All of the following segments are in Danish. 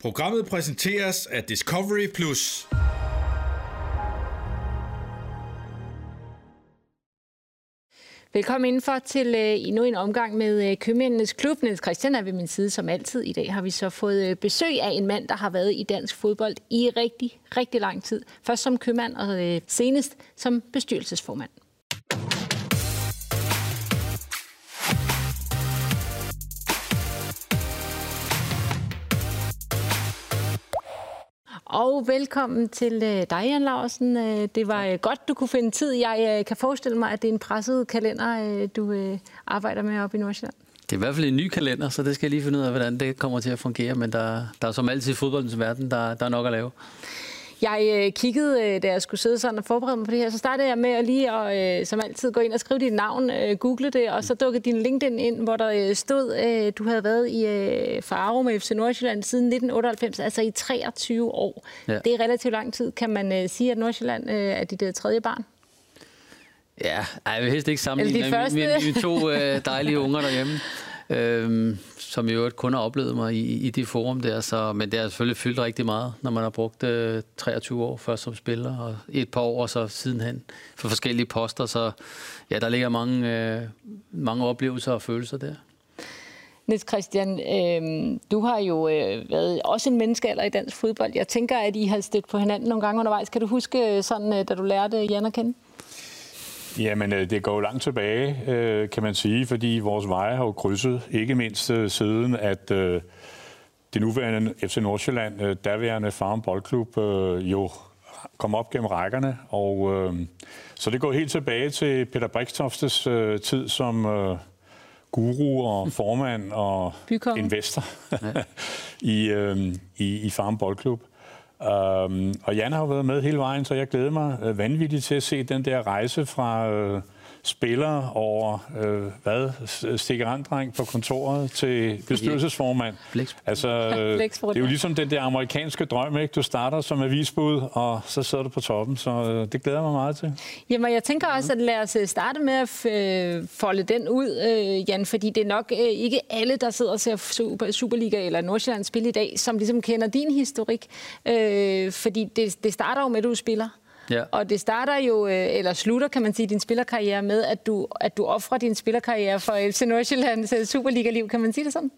Programmet præsenteres af Discovery Plus. Velkommen indenfor til øh, endnu en omgang med øh, Købmændenes Klub. Niels Christian er ved min side som altid. I dag har vi så fået øh, besøg af en mand, der har været i dansk fodbold i rigtig, rigtig lang tid. Først som købmand og øh, senest som bestyrelsesformand. Og velkommen til øh, dig, Jan Larsen. Øh, det var øh, godt, du kunne finde tid. Jeg kan forestille mig, at det er en presset kalender, du arbejder med op i Nordsjælland. Det er i hvert fald en ny kalender, så det skal jeg lige finde ud af, hvordan det kommer til at fungere. Men der, der er som altid i fodboldens verden, der, der er nok at lave. Jeg øh, kiggede, øh, da jeg skulle sidde sådan og forberede mig på det her, så startede jeg med at lige at, øh, som altid, gå ind og skrive dit navn, øh, google det, og så dukkede din LinkedIn ind, hvor der øh, stod, øh, du havde været i øh, Faro med FC Nordsjælland siden 1998, altså i 23 år. Ja. Det er relativt lang tid. Kan man øh, sige, at Nordsjælland øh, er dit øh, tredje barn? Ja, ej, jeg vil helst ikke sammenligne med mine, mine to øh, dejlige unger derhjemme. Øhm, som i øvrigt kun har oplevet mig i, i de forum der. Så, men det har selvfølgelig fyldt rigtig meget, når man har brugt øh, 23 år først som spiller, og et par år så sidenhen for forskellige poster. Så ja, der ligger mange, øh, mange oplevelser og følelser der. Niels Christian, øh, du har jo øh, været også en menneskealder i dansk fodbold. Jeg tænker, at I har stødt på hinanden nogle gange undervejs. Kan du huske, øh, sådan, øh, da du lærte Jan at kende? Jamen, øh, det går jo langt tilbage, øh, kan man sige, fordi vores veje har jo krydset, ikke mindst øh, siden, at det nuværende FC Nordsjælland, daværende Farm Boldklub, jo kom op gennem rækkerne. Og, så det går helt tilbage til Peter Brikstoftes tid som guru og formand og Bykongen. investor i, i, i Farm Boldklub. Øhm, og Jan har jo været med hele vejen, så jeg glæder mig øh, vanvittigt til at se den der rejse fra Øh, spiller over, øh, hvad, stikkeranddreng på kontoret til bestyrelsesformand. Altså, øh, det er jo ligesom den der amerikanske drøm, ikke? Du starter som avisbud, og så sidder du på toppen, så øh, det glæder mig meget til. Jamen, jeg tænker også, at lad os øh, starte med at øh, folde den ud, øh, Jan, fordi det er nok øh, ikke alle, der sidder og ser Super, Superliga eller Nordsjælland spil i dag, som ligesom kender din historik, øh, fordi det, det starter jo med, at du spiller. Ja. Og det starter jo, øh, eller slutter, kan man sige, din spillerkarriere med, at du, at du offrer din spillerkarriere for FC Nordsjællands øh, Superliga-liv. Kan man sige det sådan?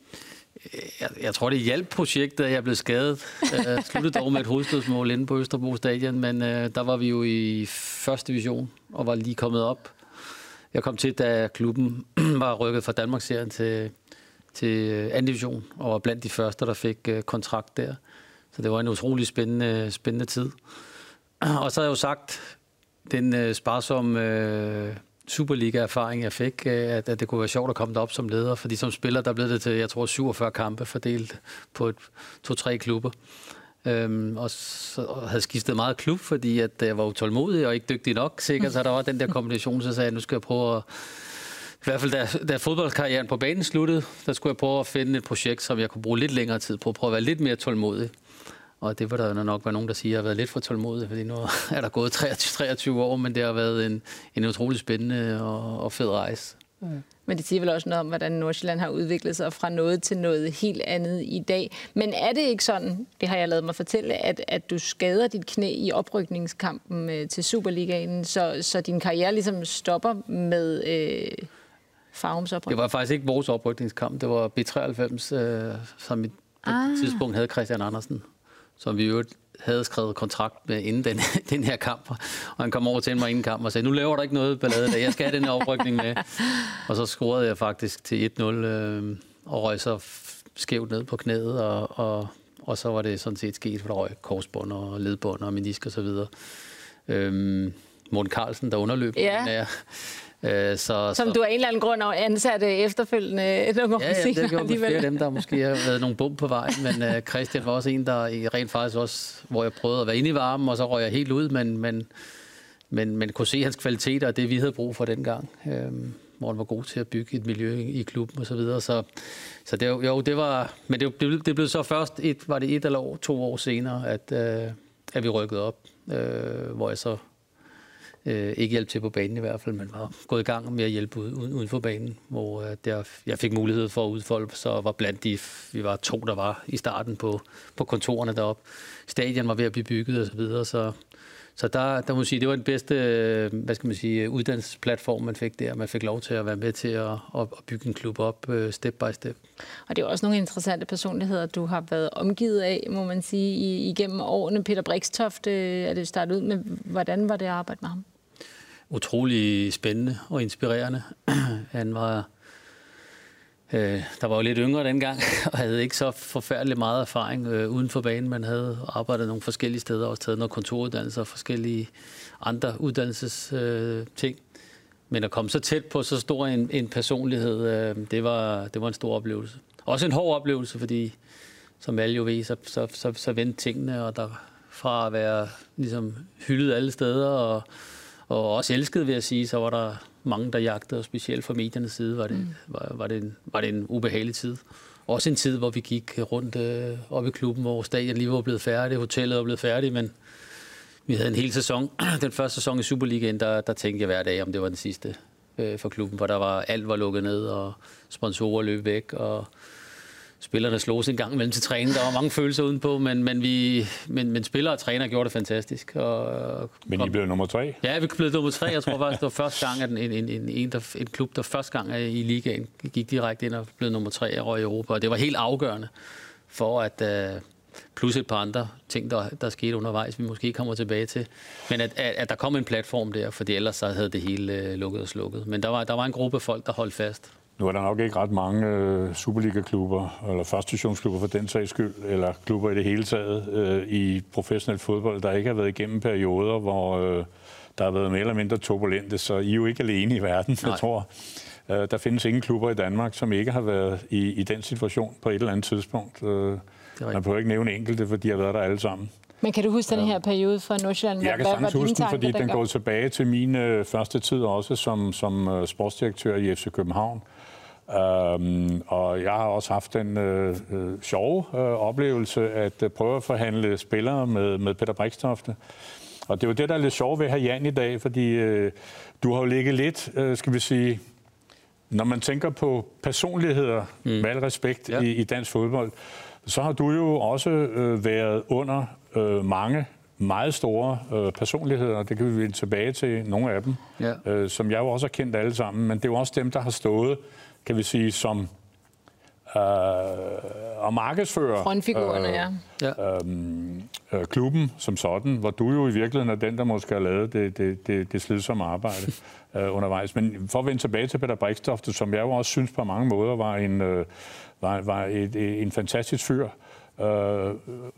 Jeg, jeg tror, det hjalp projektet, at jeg blev skadet. Jeg sluttede dog med et hovedstødsmål inde på Østerbro Stadion, men uh, der var vi jo i første division og var lige kommet op. Jeg kom til, da klubben var rykket fra Danmarksserien til, til anden division, og var blandt de første, der fik kontrakt der. Så det var en utrolig spændende, spændende tid. Og så har jeg jo sagt, den øh, sparsomme øh, Superliga-erfaring, jeg fik, øh, at, at det kunne være sjovt at komme derop som leder, fordi som spiller, der blev det til, jeg tror, 47 kampe fordelt på to-tre klubber. Øhm, og så og havde skiftet meget klub, fordi at øh, jeg var utålmodig og ikke dygtig nok, sikkert. Så der var den der kombination, så sagde jeg, nu skal jeg prøve at... I hvert fald, da, da fodboldkarrieren på banen sluttede, der skulle jeg prøve at finde et projekt, som jeg kunne bruge lidt længere tid på, prøve at være lidt mere tålmodig. Og det var der nok være nogen, der siger, at jeg har været lidt for tålmodig, fordi nu er der gået 23 år, men det har været en, en utrolig spændende og, og fed rejse. Mm. Men det siger vel også noget om, hvordan Nordsjælland har udviklet sig fra noget til noget helt andet i dag. Men er det ikke sådan, det har jeg lavet mig fortælle, at, at du skader dit knæ i oprykningskampen øh, til Superligaen, så, så din karriere ligesom stopper med øh, Farums oprykning? Det var faktisk ikke vores oprykningskamp, det var B93, øh, som i ah. tidspunkt havde Christian Andersen som vi jo havde skrevet kontrakt med inden den, den her kamp. Og han kom over til mig inden kamp og sagde, nu laver der ikke noget ballade, der. jeg skal have den her oprykning med. Og så scorede jeg faktisk til 1-0 øh, og røg så skævt ned på knæet, og, og, og så var det sådan set sket, for der røg korsbånd og ledbånd og menisk og så videre. Øhm, Morten Carlsen, der underløb ja. den Øh, så, Som så, du af en eller anden grund ansat efterfølgende nogle år ja, ja, det gjorde flere af dem, der måske har været nogle bum på vejen, men uh, Christian var også en, der rent faktisk også, hvor jeg prøvede at være inde i varmen, og så røg jeg helt ud, men, men, men, men kunne se hans kvaliteter og det, vi havde brug for dengang. Uh, hvor han var god til at bygge et miljø i klubben og så videre. Så, så det, jo, det var, men det, det, det blev så først, et, var det et eller to år senere, at, uh, at vi rykkede op, uh, hvor jeg så øh, ikke hjælpe til på banen i hvert fald, men var gået i gang med at hjælpe uden, uden for banen, hvor øh, der, jeg fik mulighed for at udfolde, så var blandt de, vi var to, der var i starten på, på kontorerne deroppe. Stadion var ved at blive bygget og så videre, så så der, der må sige, det var den bedste øh, hvad skal man sige, uddannelsesplatform, man fik der. Man fik lov til at være med til at, at bygge en klub op øh, step by step. Og det er også nogle interessante personligheder, du har været omgivet af, må man sige, igennem årene. Peter Brikstoft øh, er det startet ud med. Hvordan var det at arbejde med ham? Utrolig spændende og inspirerende. Han var Øh, der var jo lidt yngre dengang, og havde ikke så forfærdelig meget erfaring øh, uden for banen. Man havde arbejdet nogle forskellige steder, også taget noget kontoruddannelse og forskellige andre uddannelsesting. Øh, ting. Men at komme så tæt på så stor en, en personlighed, øh, det, var, det var en stor oplevelse. Også en hård oplevelse, fordi som alle jo ved, så, så, så, så vendte tingene, og der fra at være ligesom, hyldet alle steder, og, og også elsket, vil jeg sige, så var der mange, der jagtede, og specielt fra mediernes side var det, mm. var, var, det en, var det en ubehagelig tid. Også en tid, hvor vi gik rundt øh, op i klubben, hvor stadion lige var blevet færdig, hotellet var blevet færdigt, men vi havde en hel sæson. Den første sæson i Superligaen, der, der tænkte jeg hver dag, om det var den sidste øh, for klubben, hvor der var, alt var lukket ned, og sponsorer løb væk, og spillerne slog sig en gang imellem til træning. Der var mange følelser udenpå, men, men, vi, men, men spillere og træner gjorde det fantastisk. Og, men I blev nummer tre? Ja, vi blev nummer tre. Jeg tror faktisk, det var første gang, at en, en, en, en, der, en klub, der første gang i ligaen gik direkte ind og blev nummer tre og i Europa. Og det var helt afgørende for, at uh, plus et par andre ting, der, der skete undervejs, vi måske kommer tilbage til. Men at, at, at der kom en platform der, for ellers så havde det hele uh, lukket og slukket. Men der var, der var en gruppe folk, der holdt fast. Nu er der nok ikke ret mange øh, Superliga-klubber, eller førstationsklubber for den sags skyld, eller klubber i det hele taget øh, i professionel fodbold, der ikke har været igennem perioder, hvor øh, der har været mere eller mindre turbulente, så I er jo ikke alene i verden, Nej. jeg tror. Øh, der findes ingen klubber i Danmark, som ikke har været i, i den situation på et eller andet tidspunkt. Øh, man behøver ikke nævne enkelte, for de har været der alle sammen. Men kan du huske den her periode fra Nordsjælland? Jeg kan sagtens huske den, fordi den går tilbage til min øh, første tid også som, som øh, sportsdirektør i FC København. Øhm, og jeg har også haft en øh, øh, sjov øh, oplevelse at øh, prøve at forhandle spillere med, med Peter Brikstofte. Og det er jo det, der er lidt sjovt ved at have Jan i dag, fordi øh, du har jo ligget lidt, øh, skal vi sige, når man tænker på personligheder, mm. med al respekt ja. i, i dansk fodbold, så har du jo også øh, været under øh, mange meget store øh, personligheder, det kan vi vende tilbage til, nogle af dem, ja. øh, som jeg jo også har kendt alle sammen, men det er jo også dem, der har stået kan vi sige, som øh, og markedsfører Frontfigurerne, øh, ja. Øh, øh, klubben som sådan, hvor du jo i virkeligheden er den, der måske har lavet det, det, det, det slidsomme arbejde øh, undervejs. Men for at vende tilbage til Peter Brikstofte, som jeg jo også synes på mange måder var en, øh, var, var et, et, en fantastisk fyr, Øh,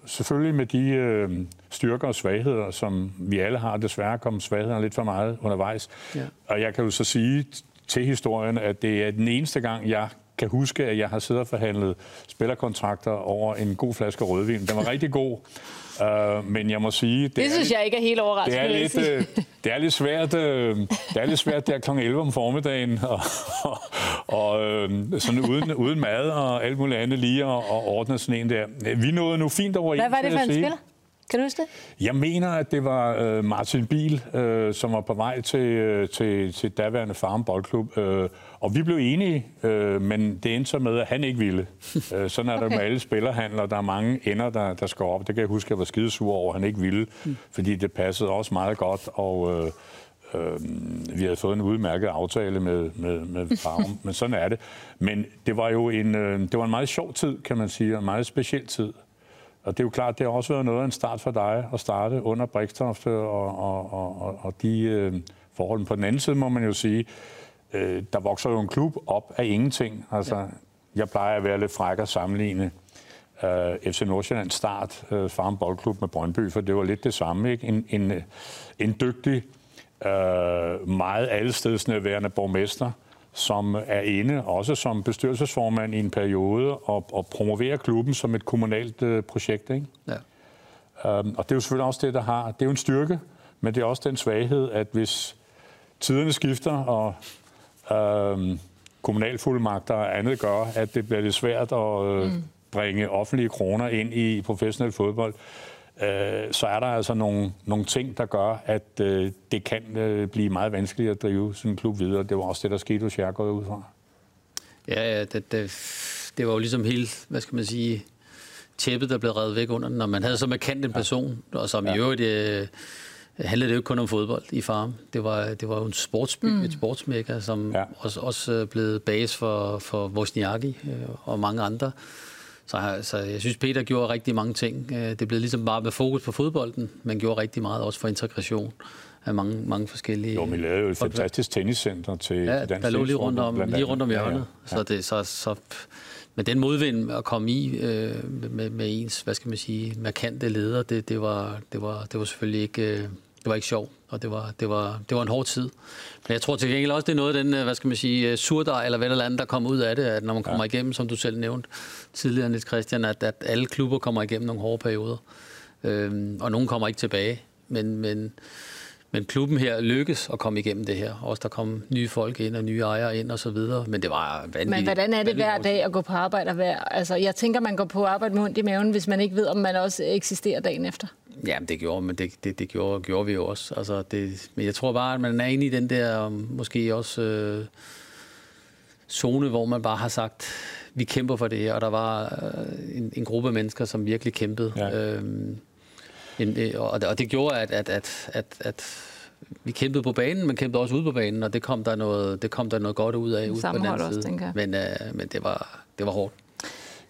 selvfølgelig med de øh, styrker og svagheder, som vi alle har. Desværre kom svaghederne lidt for meget undervejs. Ja. Og jeg kan jo så sige til historien, at det er den eneste gang, jeg kan huske, at jeg har siddet og forhandlet spillerkontrakter over en god flaske rødvin. Den var rigtig god, uh, men jeg må sige... Det, det synes lidt, jeg ikke er helt overraskende. Det er lidt, uh, det er lidt svært, uh, det er lidt svært der kl. 11 om formiddagen, og, og, og uh, sådan uden, uden mad og alt muligt andet lige at, at ordne sådan en der. Vi nåede nu fint over Hvad var det for en spiller? Kan du huske det? Jeg mener, at det var øh, Martin Biel, øh, som var på vej til, øh, til, til daværende Farm Boldklub. Øh, og vi blev enige, øh, men det endte så med, at han ikke ville. øh, sådan er okay. der med alle spillerhandler. Der er mange ender, der, der skal op. Det kan jeg huske, at jeg var skidesur over, at han ikke ville, mm. fordi det passede også meget godt. Og øh, øh, vi havde fået en udmærket aftale med, med, med Farm, men sådan er det. Men det var jo en, øh, det var en meget sjov tid, kan man sige, og en meget speciel tid. Og det er jo klart, det har også været noget af en start for dig at starte under Brikstofte og, og, og, og de øh, forhold. På den anden side må man jo sige, øh, der vokser jo en klub op af ingenting. Altså, ja. Jeg plejer at være lidt fræk at sammenligne øh, FC Nordsjælland start øh, Farm Boldklub med Brøndby, for det var lidt det samme. Ikke? En, en, en dygtig, øh, meget allestedsnærværende borgmester, som er inde, også som bestyrelsesformand i en periode, og, og promoverer klubben som et kommunalt øh, projekt. Ikke? Ja. Um, og det er jo selvfølgelig også det, der har... Det er jo en styrke, men det er også den svaghed, at hvis tiderne skifter, og øhm, kommunalfuldmagter og andet gør, at det bliver lidt svært at øh, mm. bringe offentlige kroner ind i professionel fodbold, øh, så er der altså nogle, nogle ting, der gør, at øh, det kan øh, blive meget vanskeligt at drive sådan en klub videre. Det var også det, der skete hos jer, går ud fra. Ja, ja det, det, det var jo ligesom hele, hvad skal man sige, tæppet, der blev revet væk under den, når man havde så markant en person, ja. og som ja. i øvrigt øh, handlede det jo ikke kun om fodbold i farm. Det var, det var jo en sportsby, mm. et sportsmækker, som ja. også, også øh, blev base for, for Wozniacki øh, og mange andre. Så, så jeg synes, Peter gjorde rigtig mange ting. Øh, det blev ligesom bare med fokus på fodbolden, men gjorde rigtig meget også for integration af mange, mange forskellige... Jo, vi lavede jo et fantastisk tenniscenter til ja, dansk der lå lige rundt om, lige rundt om hjørnet. Ja, ja. Så, det, så, så men den modvind at komme i øh, med, med ens, hvad skal man sige, markante leder, det, det, var, det, var, det var selvfølgelig ikke, øh, det var ikke sjovt, og det var, det, var, det var en hård tid. Men jeg tror til gengæld også, det er noget af den, øh, hvad skal man sige, øh, surdej eller hvad eller andet, der kommer ud af det, at når man kommer ja. igennem, som du selv nævnte tidligere, Niels Christian, at, at alle klubber kommer igennem nogle hårde perioder. Øh, og nogen kommer ikke tilbage. Men, men men klubben her lykkes at komme igennem det her. Også der kom nye folk ind og nye ejere ind og så videre. Men det var vanvittigt. Men hvordan er det hver dag at gå på arbejde og være... Altså, jeg tænker, man går på arbejde med ondt i maven, hvis man ikke ved, om man også eksisterer dagen efter. Ja, det gjorde, men det, det, det gjorde, gjorde vi jo også. Altså, det, men jeg tror bare, at man er inde i den der, måske også øh, zone, hvor man bare har sagt, vi kæmper for det her. Og der var øh, en, en gruppe mennesker, som virkelig kæmpede. Ja. Øhm, en, øh, og, og det gjorde, at, at, at, at, at vi kæmpede på banen, men kæmpede også ude på banen, og det kom der noget, det kom der noget godt ud af ude på den anden side. Også, men, øh, men det var, det var hårdt.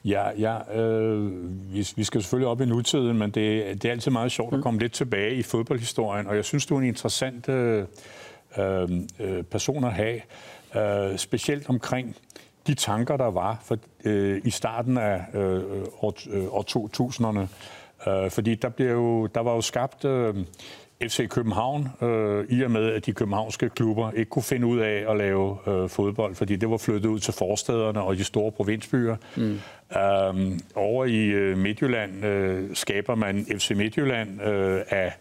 Ja, ja øh, vi, vi skal selvfølgelig op i nutiden, men det, det er altid meget sjovt at mm. komme lidt tilbage i fodboldhistorien, og jeg synes, du er en interessant øh, øh, person at have, øh, specielt omkring de tanker, der var for, øh, i starten af øh, år, øh, år 2000'erne. Øh, fordi der, blev jo, der var jo skabt øh, FC København, øh, i og med, at de københavnske klubber ikke kunne finde ud af at lave øh, fodbold, fordi det var flyttet ud til forstederne og de store provinsbyer. Mm. Øh, over i øh, Midtjylland øh, skaber man FC Midtjylland øh, af,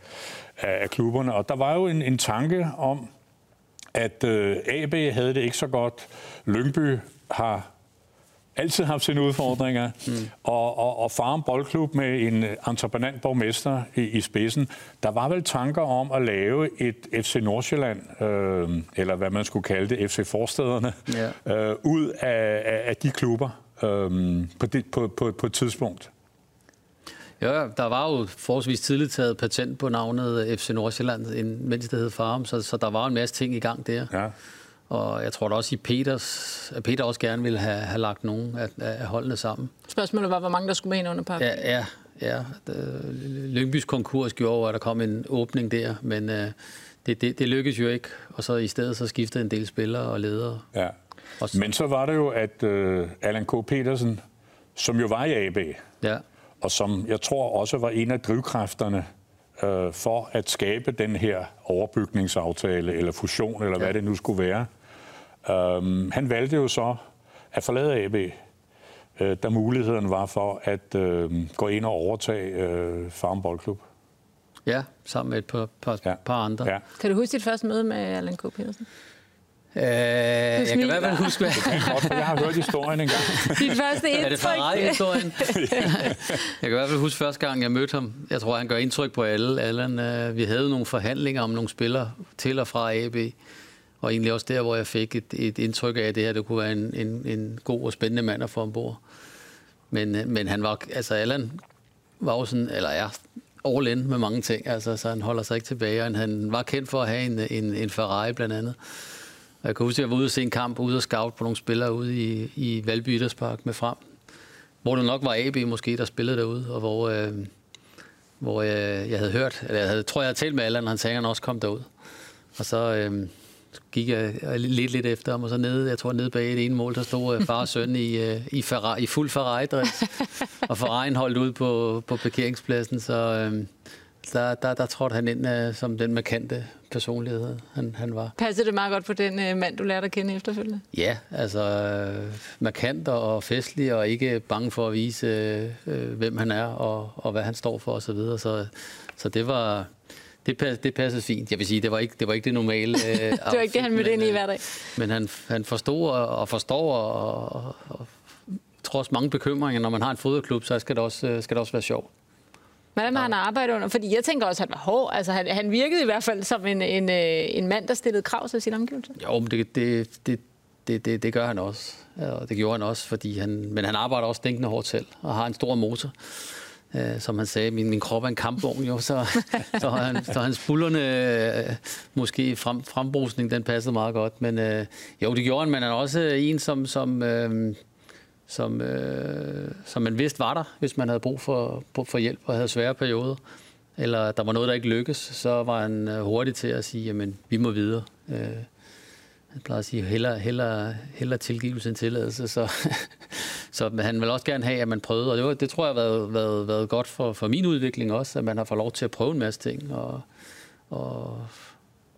af, af klubberne, og der var jo en, en tanke om, at øh, AB havde det ikke så godt. Lyngby har altid haft sine udfordringer, mm. og, og, og Farm Boldklub med en entreprenant borgmester i, i spidsen, der var vel tanker om at lave et FC Nordsjælland, øh, eller hvad man skulle kalde det, FC Forstederne, yeah. øh, ud af, af, af de klubber øh, på, det, på, på, på et tidspunkt. Ja, der var jo forholdsvis tidligt taget patent på navnet FC Nordsjælland, mens det hed Farm, så, så der var en masse ting i gang der. Ja. Og jeg tror da også, i Peters, at Peter også gerne ville have, have lagt nogen af, af holdene sammen. Spørgsmålet var, hvor mange der skulle med ind under pakken. Ja, ja, ja. Lyngbys konkurs gjorde, at der kom en åbning der, men uh, det, det, det lykkedes jo ikke. Og så i stedet så skiftede en del spillere og ledere. Ja. Og så... Men så var det jo, at uh, Allan K. Petersen, som jo var i AB, ja. og som jeg tror også var en af drivkræfterne uh, for at skabe den her overbygningsaftale, eller fusion, eller ja. hvad det nu skulle være, Um, han valgte jo så at forlade AB, uh, da muligheden var for at uh, gå ind og overtage uh, Farm Boldklub. Ja, sammen med et par, par, ja. par andre. Ja. Kan du huske dit første møde med Allan K. Petersen? Øh, jeg kan i hvert fald huske, hvad... godt, jeg har hørt historien engang. Dit første indtryk. Er det Ferrari-historien? jeg kan i hvert fald huske første gang, jeg mødte ham. Jeg tror, han gør indtryk på alle. Allan, uh, vi havde nogle forhandlinger om nogle spillere til og fra AB. Og egentlig også der, hvor jeg fik et, et indtryk af, at det her det kunne være en, en, en god og spændende mand at få ombord. Men, øh, men han var, altså Allan var jo sådan, eller er all in med mange ting, altså, så han holder sig ikke tilbage. Og han var kendt for at have en, en, en Ferrari blandt andet. Og jeg kan huske, at jeg var ude og se en kamp, ude og scout på nogle spillere ude i, i Valby Idrætspark med frem. Hvor det nok var AB måske, der spillede derude, og hvor, øh, hvor jeg, jeg havde hørt, eller jeg havde, tror, jeg havde talt med Allan, og han sagde, at han også kom derud. Og så, øh, gik jeg lidt lidt efter ham, og så nede, jeg tror nede bag det ene mål, der stod øh, far og søn i, øh, i, Ferrari, i fuld Ferrari-dress, og Ferrari'en holdt ud på, på parkeringspladsen, så øh, der, der, der trådte han ind uh, som den markante personlighed, han, han var. Passer det meget godt på den mand, du lærte at kende efterfølgende? Ja, altså uh, markant og festlig, og ikke bange for at vise, hvem han er, og, og hvad han står for osv. Så, videre. så, så det var det, det passede fint. Jeg vil sige, det var ikke det, var ikke det normale. Øh, det var ikke det, han mødte ind i hver dag. Men han, han forstod og forstår, og, og, og trods mange bekymringer, når man har en fodboldklub, så skal det også, skal det også være sjovt. Hvordan har han arbejdet under? Fordi jeg tænker også, at han var hård. Altså, han, han virkede i hvert fald som en, en, øh, en mand, der stillede krav til sin omgivelse. Jo, men det, det, det, det, det, det gør han også. Og det gjorde han også, fordi han, men han arbejder også dænkende hårdt selv, og har en stor motor. Øh, som han sagde, min, min krop er en kampvogn, jo, så, så, han, så hans bullerne, uh, måske frem, frembrusning, den passede meget godt. Men øh, jo, det gjorde han, men han er også en, som, som, øh, som, øh, som man vidste var der, hvis man havde brug for, for hjælp og havde svære perioder. Eller der var noget, der ikke lykkedes, så var han øh, hurtig til at sige, jamen, vi må videre. Øh, han plejer at sige, hellere, hellere, hellere tilgivelse end tilladelse. Så, så han vil også gerne have, at man prøvede. Og det, var, det tror jeg har været, været, været godt for, for min udvikling også, at man har fået lov til at prøve en masse ting. Og, og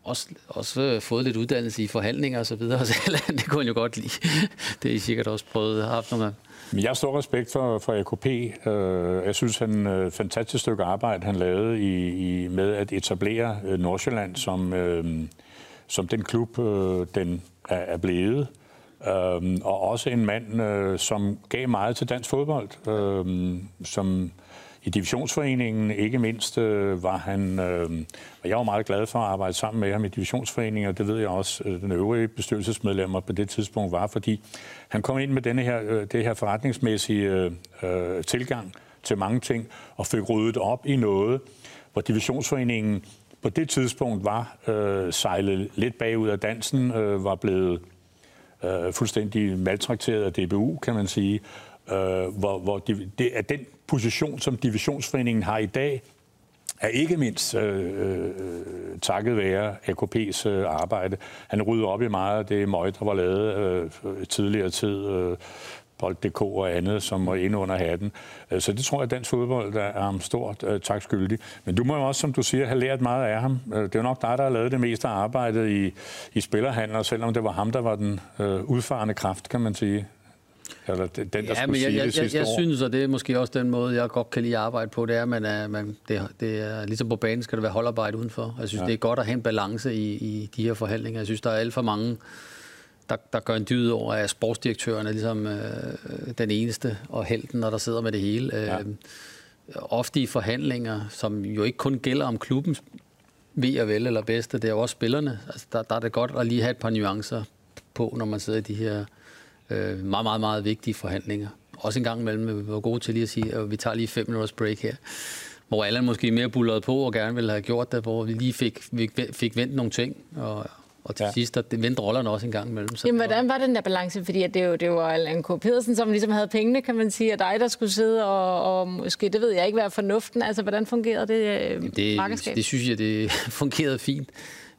også, også fået lidt uddannelse i forhandlinger og så videre. Så det kunne han jo godt lide. Det har I sikkert også prøvet haft nogle gange. Jeg har stor respekt for, for AKP. Øh, jeg synes, han et fantastisk stykke arbejde, han lavede i, i, med at etablere øh, Nordsjælland som, som den klub, den er blevet. Øhm, og også en mand, øh, som gav meget til dansk fodbold. Øhm, som i divisionsforeningen ikke mindst øh, var han, øhm, og jeg var meget glad for at arbejde sammen med ham i divisionsforeningen, og det ved jeg også, øh, den øvrige bestyrelsesmedlemmer på det tidspunkt var, fordi han kom ind med denne her, det her forretningsmæssige øh, tilgang til mange ting, og fik ryddet op i noget, hvor divisionsforeningen på det tidspunkt var øh, sejlet lidt bagud af dansen, øh, var blevet øh, fuldstændig maltrakteret af DBU, kan man sige, øh, hvor, hvor de, det er den position, som divisionsforeningen har i dag, er ikke mindst øh, øh, takket være AKP's øh, arbejde. Han rydder op i meget af det møg, der var lavet øh, tidligere tid. Øh, Bold.dk og andet, som var inde under hatten. Øh, så det tror jeg, at dansk fodbold er ham stort uh, tak skyldig. Men du må jo også, som du siger, have lært meget af ham. Øh, det er jo nok dig, der har lavet det meste af arbejdet i, i spillerhandler, selvom det var ham, der var den uh, udfarende kraft, kan man sige. Eller den, der ja, men jeg, jeg, jeg, jeg synes, og det er måske også den måde, jeg godt kan lide at arbejde på, det er, at man er, man, det, det er, ligesom på banen skal det være holdarbejde udenfor. Jeg synes, ja. det er godt at have en balance i, i de her forhandlinger. Jeg synes, der er alt for mange der, der gør en dyd over, at sportsdirektøren er ligesom øh, den eneste og helten, når der sidder med det hele. Ja. Øh, ofte i forhandlinger, som jo ikke kun gælder om klubbens ved og vel eller bedste, det er jo også spillerne. Altså, der, der er det godt at lige have et par nuancer på, når man sidder i de her øh, meget, meget, meget vigtige forhandlinger. Også en gang imellem, vi var gode til lige at sige, at vi tager lige fem minutters break her hvor alle måske mere bullerede på og gerne ville have gjort det, hvor vi lige fik, fik, fik vendt nogle ting, og, og til ja. sidst, det vendte rollerne også en gang imellem. Så Jamen, hvordan var den der balance? Fordi at det, jo, det var Allan K. Pedersen, som ligesom havde pengene, kan man sige, og dig, der skulle sidde og, og måske, det ved jeg ikke, være fornuften. Altså, hvordan fungerede det, øh, det markedskab? Det synes jeg, det fungerede fint.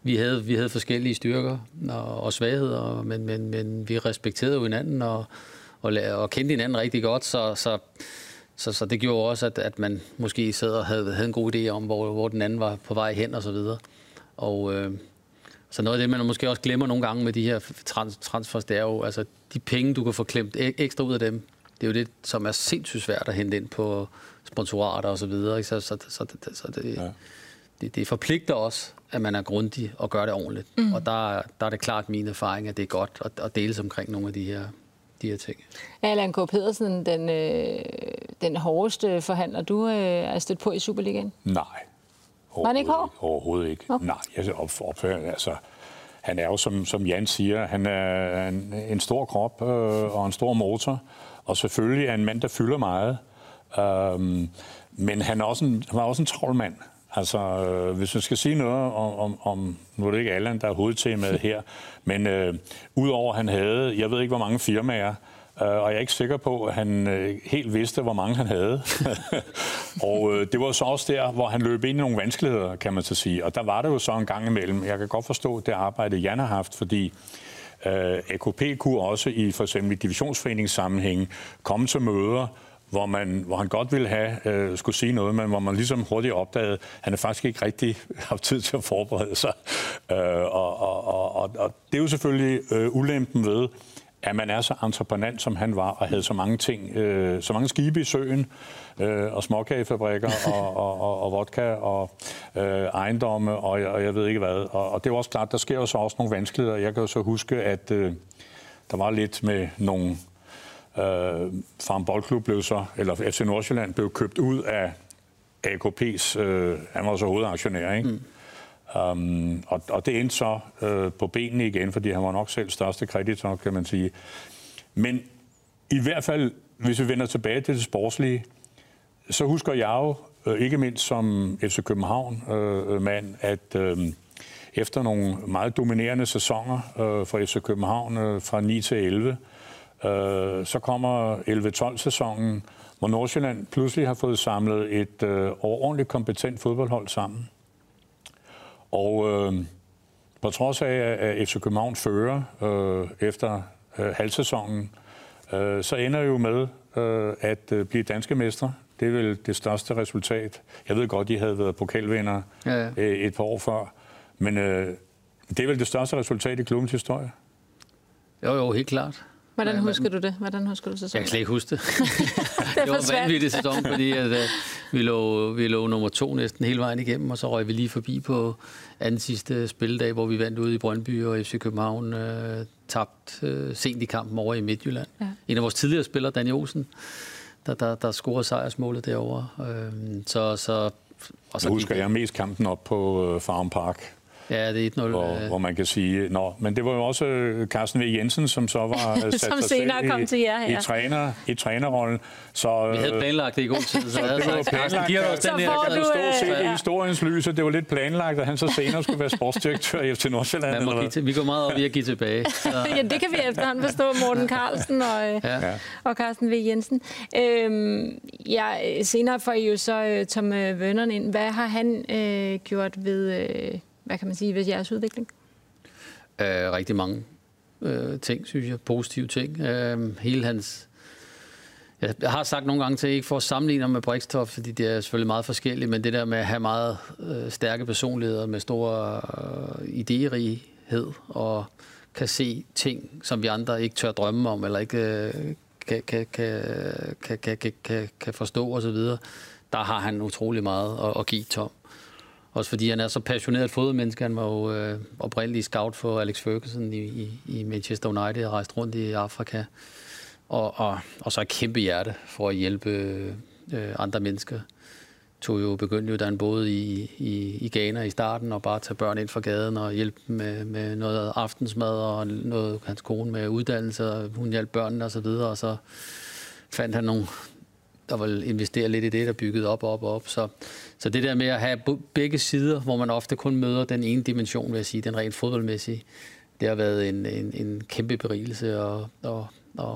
Vi havde, vi havde forskellige styrker og, og svagheder, men, men, men vi respekterede jo hinanden og, og, og kendte hinanden rigtig godt, så, så så, så det gjorde også, at, at man måske sad og havde, havde en god idé om, hvor, hvor den anden var på vej hen og så videre. Og, øh, så noget af det, man måske også glemmer nogle gange med de her trans- transfers, det er jo, altså de penge, du kan få klemt ekstra ud af dem, det er jo det, som er sindssygt svært at hente ind på sponsorater og så videre. Ikke? Så, så, så, så, så det, ja. det, det forpligter os, at man er grundig og gør det ordentligt. Mm. Og der, der er det klart min erfaring, at det er godt at, at deles omkring nogle af de her de her ting. Allan K. Pedersen, den, øh, den hårdeste forhandler, du øh, er stødt på i Superligaen? Nej, var han ikke hård? Overhovedet ikke. Okay. Nej, jeg opfører, altså, han er jo, som, som Jan siger, han er en, en stor krop øh, og en stor motor, og selvfølgelig er en mand, der fylder meget. Um, men han er også en, han er også en troldmand. Altså, øh, hvis man skal sige noget om, om, om, nu er det ikke Allan, der er hovedtemaet her, men øh, udover at han havde, jeg ved ikke, hvor mange firmaer, Øh, og jeg er ikke sikker på, at han øh, helt vidste, hvor mange han havde. og øh, det var så også der, hvor han løb ind i nogle vanskeligheder, kan man så sige. Og der var det jo så en gang imellem. Jeg kan godt forstå det arbejde, Jan har haft, fordi øh, AKP kunne også i for eksempel divisionsforeningssammenhæng komme til møder, hvor, man, hvor han godt ville have øh, skulle sige noget, men hvor man ligesom hurtigt opdagede, at han er faktisk ikke rigtig haft tid til at forberede sig. Øh, og, og, og, og, og det er jo selvfølgelig øh, ulempen ved, at man er så entreprenant, som han var, og havde så mange ting, øh, så mange skibe i søen, øh, og småkagefabrikker, og, og, og, og vodka, og øh, ejendomme, og, og jeg ved ikke hvad. Og, og det er også klart, der sker jo så også nogle vanskeligheder. Jeg kan jo så huske, at øh, der var lidt med nogle... Øh, Farm Boldklub blev så, eller FC Nordsjælland blev købt ud af AKP's, øh, han var så hovedaktionær, ikke? Mm. Um, og, og det endte så øh, på benene igen, fordi han var nok selv største kreditor, kan man sige. Men i hvert fald, hvis vi vender tilbage til det sportslige, så husker jeg jo, øh, ikke mindst som FC København-mand, øh, øh at øh, efter nogle meget dominerende sæsoner øh, for FC København øh, fra 9 til 11, øh, så kommer 11-12-sæsonen, hvor Nordsjælland pludselig har fået samlet et øh, overordentligt kompetent fodboldhold sammen. Og øh, på trods af, at FC København fører øh, efter øh, halvsæsonen, øh, så ender jo med øh, at øh, blive danske mestre. Det er vel det største resultat. Jeg ved godt, de havde været pokalvinder ja, ja. Øh, et par år før, men øh, det er vel det største resultat i klubbens historie. Jo, jo, helt klart. Hvordan husker du det? Hvordan husker du sæsonen? Jeg kan slet ikke huske det. det, var en vanvittig sæson, fordi at, uh, vi, lå, vi lå nummer to næsten hele vejen igennem, og så røg vi lige forbi på anden sidste spilledag, hvor vi vandt ude i Brøndby, og FC København uh, tabt uh, sent i kampen over i Midtjylland. Ja. En af vores tidligere spillere, Daniel Olsen, der, der, der scorede sejrsmålet derovre. Uh, så, så, og så jeg husker jeg mest kampen op på uh, Farm Park Ja, det er 1-0. Hvor, hvor man kan sige, nå, men det var jo også øh, Carsten V. Jensen, som så var sat som senere kom i, til jer her. I, træner, i trænerrollen. Så, vi havde øh, planlagt det i god tid, så, så jeg havde sagt, Carsten, giver os den her. Jeg kan stå og se det i historiens lys, det var lidt planlagt, at han så senere skulle være sportsdirektør i FC Nordsjælland. Eller give til, vi går meget op i at give tilbage. Så. ja, det kan vi efterhånden forstå, Morten Carlsen og, øh, ja. og Carsten V. Jensen. Øhm, ja, senere får I jo så Tom Vønneren ind. Hvad har han øh, gjort ved... Øh, hvad kan man sige, ved jeres udvikling? Øh, rigtig mange øh, ting, synes jeg. Positive ting. Øh, hele hans... Jeg har sagt nogle gange til, at jeg ikke får sammenligner med Brixtoff, fordi det er selvfølgelig meget forskelligt, men det der med at have meget øh, stærke personligheder med stor øh, idérighed og kan se ting, som vi andre ikke tør drømme om, eller ikke øh, kan, kan, kan, kan, kan, kan, kan forstå osv., der har han utrolig meget at, at give Tom. Også fordi han er så passioneret fodboldmenneske. Han var jo øh, oprindelig scout for Alex Ferguson i, i, i Manchester United og rejst rundt i Afrika. Og, og, og så et kæmpe hjerte for at hjælpe øh, andre mennesker. Tog jo, begyndte jo, da han boede i, i, i Ghana i starten, og bare tage børn ind fra gaden og hjælpe med, med noget aftensmad og noget hans kone med uddannelse, og hun hjalp børnene og så videre, og så fandt han nogle, der vil investere lidt i det, der byggede op og op og op. Så, så det der med at have begge sider, hvor man ofte kun møder den ene dimension, vil jeg sige, den rent fodboldmæssige, det har været en, en, en kæmpe berigelse at, at, at,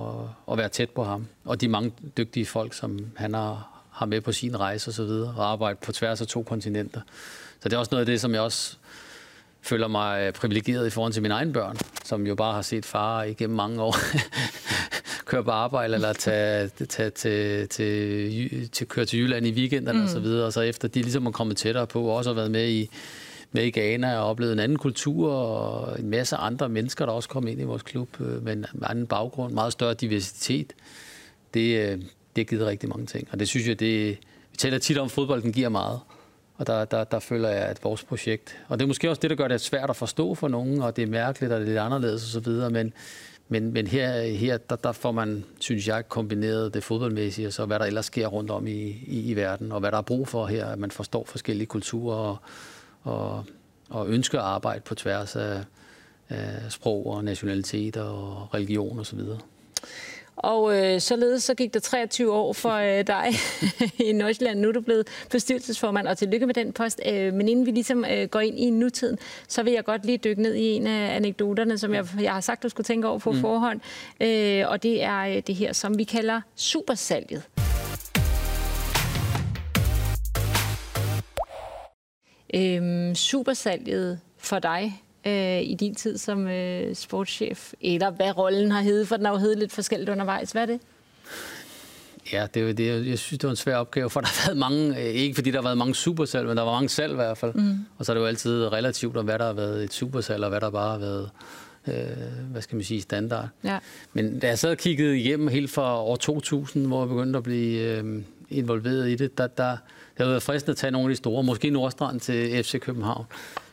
at være tæt på ham. Og de mange dygtige folk, som han har, har med på sin rejse og så videre, og arbejde på tværs af to kontinenter. Så det er også noget af det, som jeg også føler mig privilegeret i forhold til mine egne børn, som jo bare har set far igennem mange år køre på arbejde, eller tage, tage til, til, til, køre til Jylland i weekenderne mm. og så videre, og så efter de ligesom er kommet tættere på, og også har været med i, med i Ghana og oplevet en anden kultur og en masse andre mennesker, der også kom ind i vores klub øh, med en anden baggrund, meget større diversitet. Det, øh, det har givet rigtig mange ting, og det synes jeg, det, vi taler tit om, at fodbolden giver meget. Og der, der, der føler jeg, at vores projekt, og det er måske også det, der gør det svært at forstå for nogen, og det er mærkeligt, og det er lidt anderledes osv., men, men, men her, her der, der får man, synes jeg, kombineret det fodboldmæssige, og så hvad der ellers sker rundt om i, i, i verden, og hvad der er brug for her, at man forstår forskellige kulturer og, og, og ønsker at arbejde på tværs af, af sprog og nationaliteter og religion osv. Og og øh, således så gik der 23 år for øh, dig i Nordsjælland. Nu er du blevet bestyrelsesformand, og tillykke med den post. Øh, men inden vi ligesom øh, går ind i nutiden, så vil jeg godt lige dykke ned i en af anekdoterne, som jeg, jeg har sagt, du skulle tænke over på mm. forhånd. Øh, og det er øh, det her, som vi kalder supersalget. Øh, supersalget for dig øh, i din tid som øh, sportschef, eller hvad rollen har heddet, for den har jo heddet lidt forskelligt undervejs. Hvad er det? Ja, det er det. Jeg synes, det var en svær opgave, for der har været mange, øh, ikke fordi der har været mange supersalg, men der var mange salg i hvert fald. Mm. Og så er det jo altid relativt om, hvad der har været et supersalg, og hvad der bare har været øh, hvad skal man sige, standard. Ja. Men da jeg sad og kiggede igennem helt fra år 2000, hvor jeg begyndte at blive øh, involveret i det, der, der, det har været fristende at tage nogle af de store, måske Nordstrand til FC København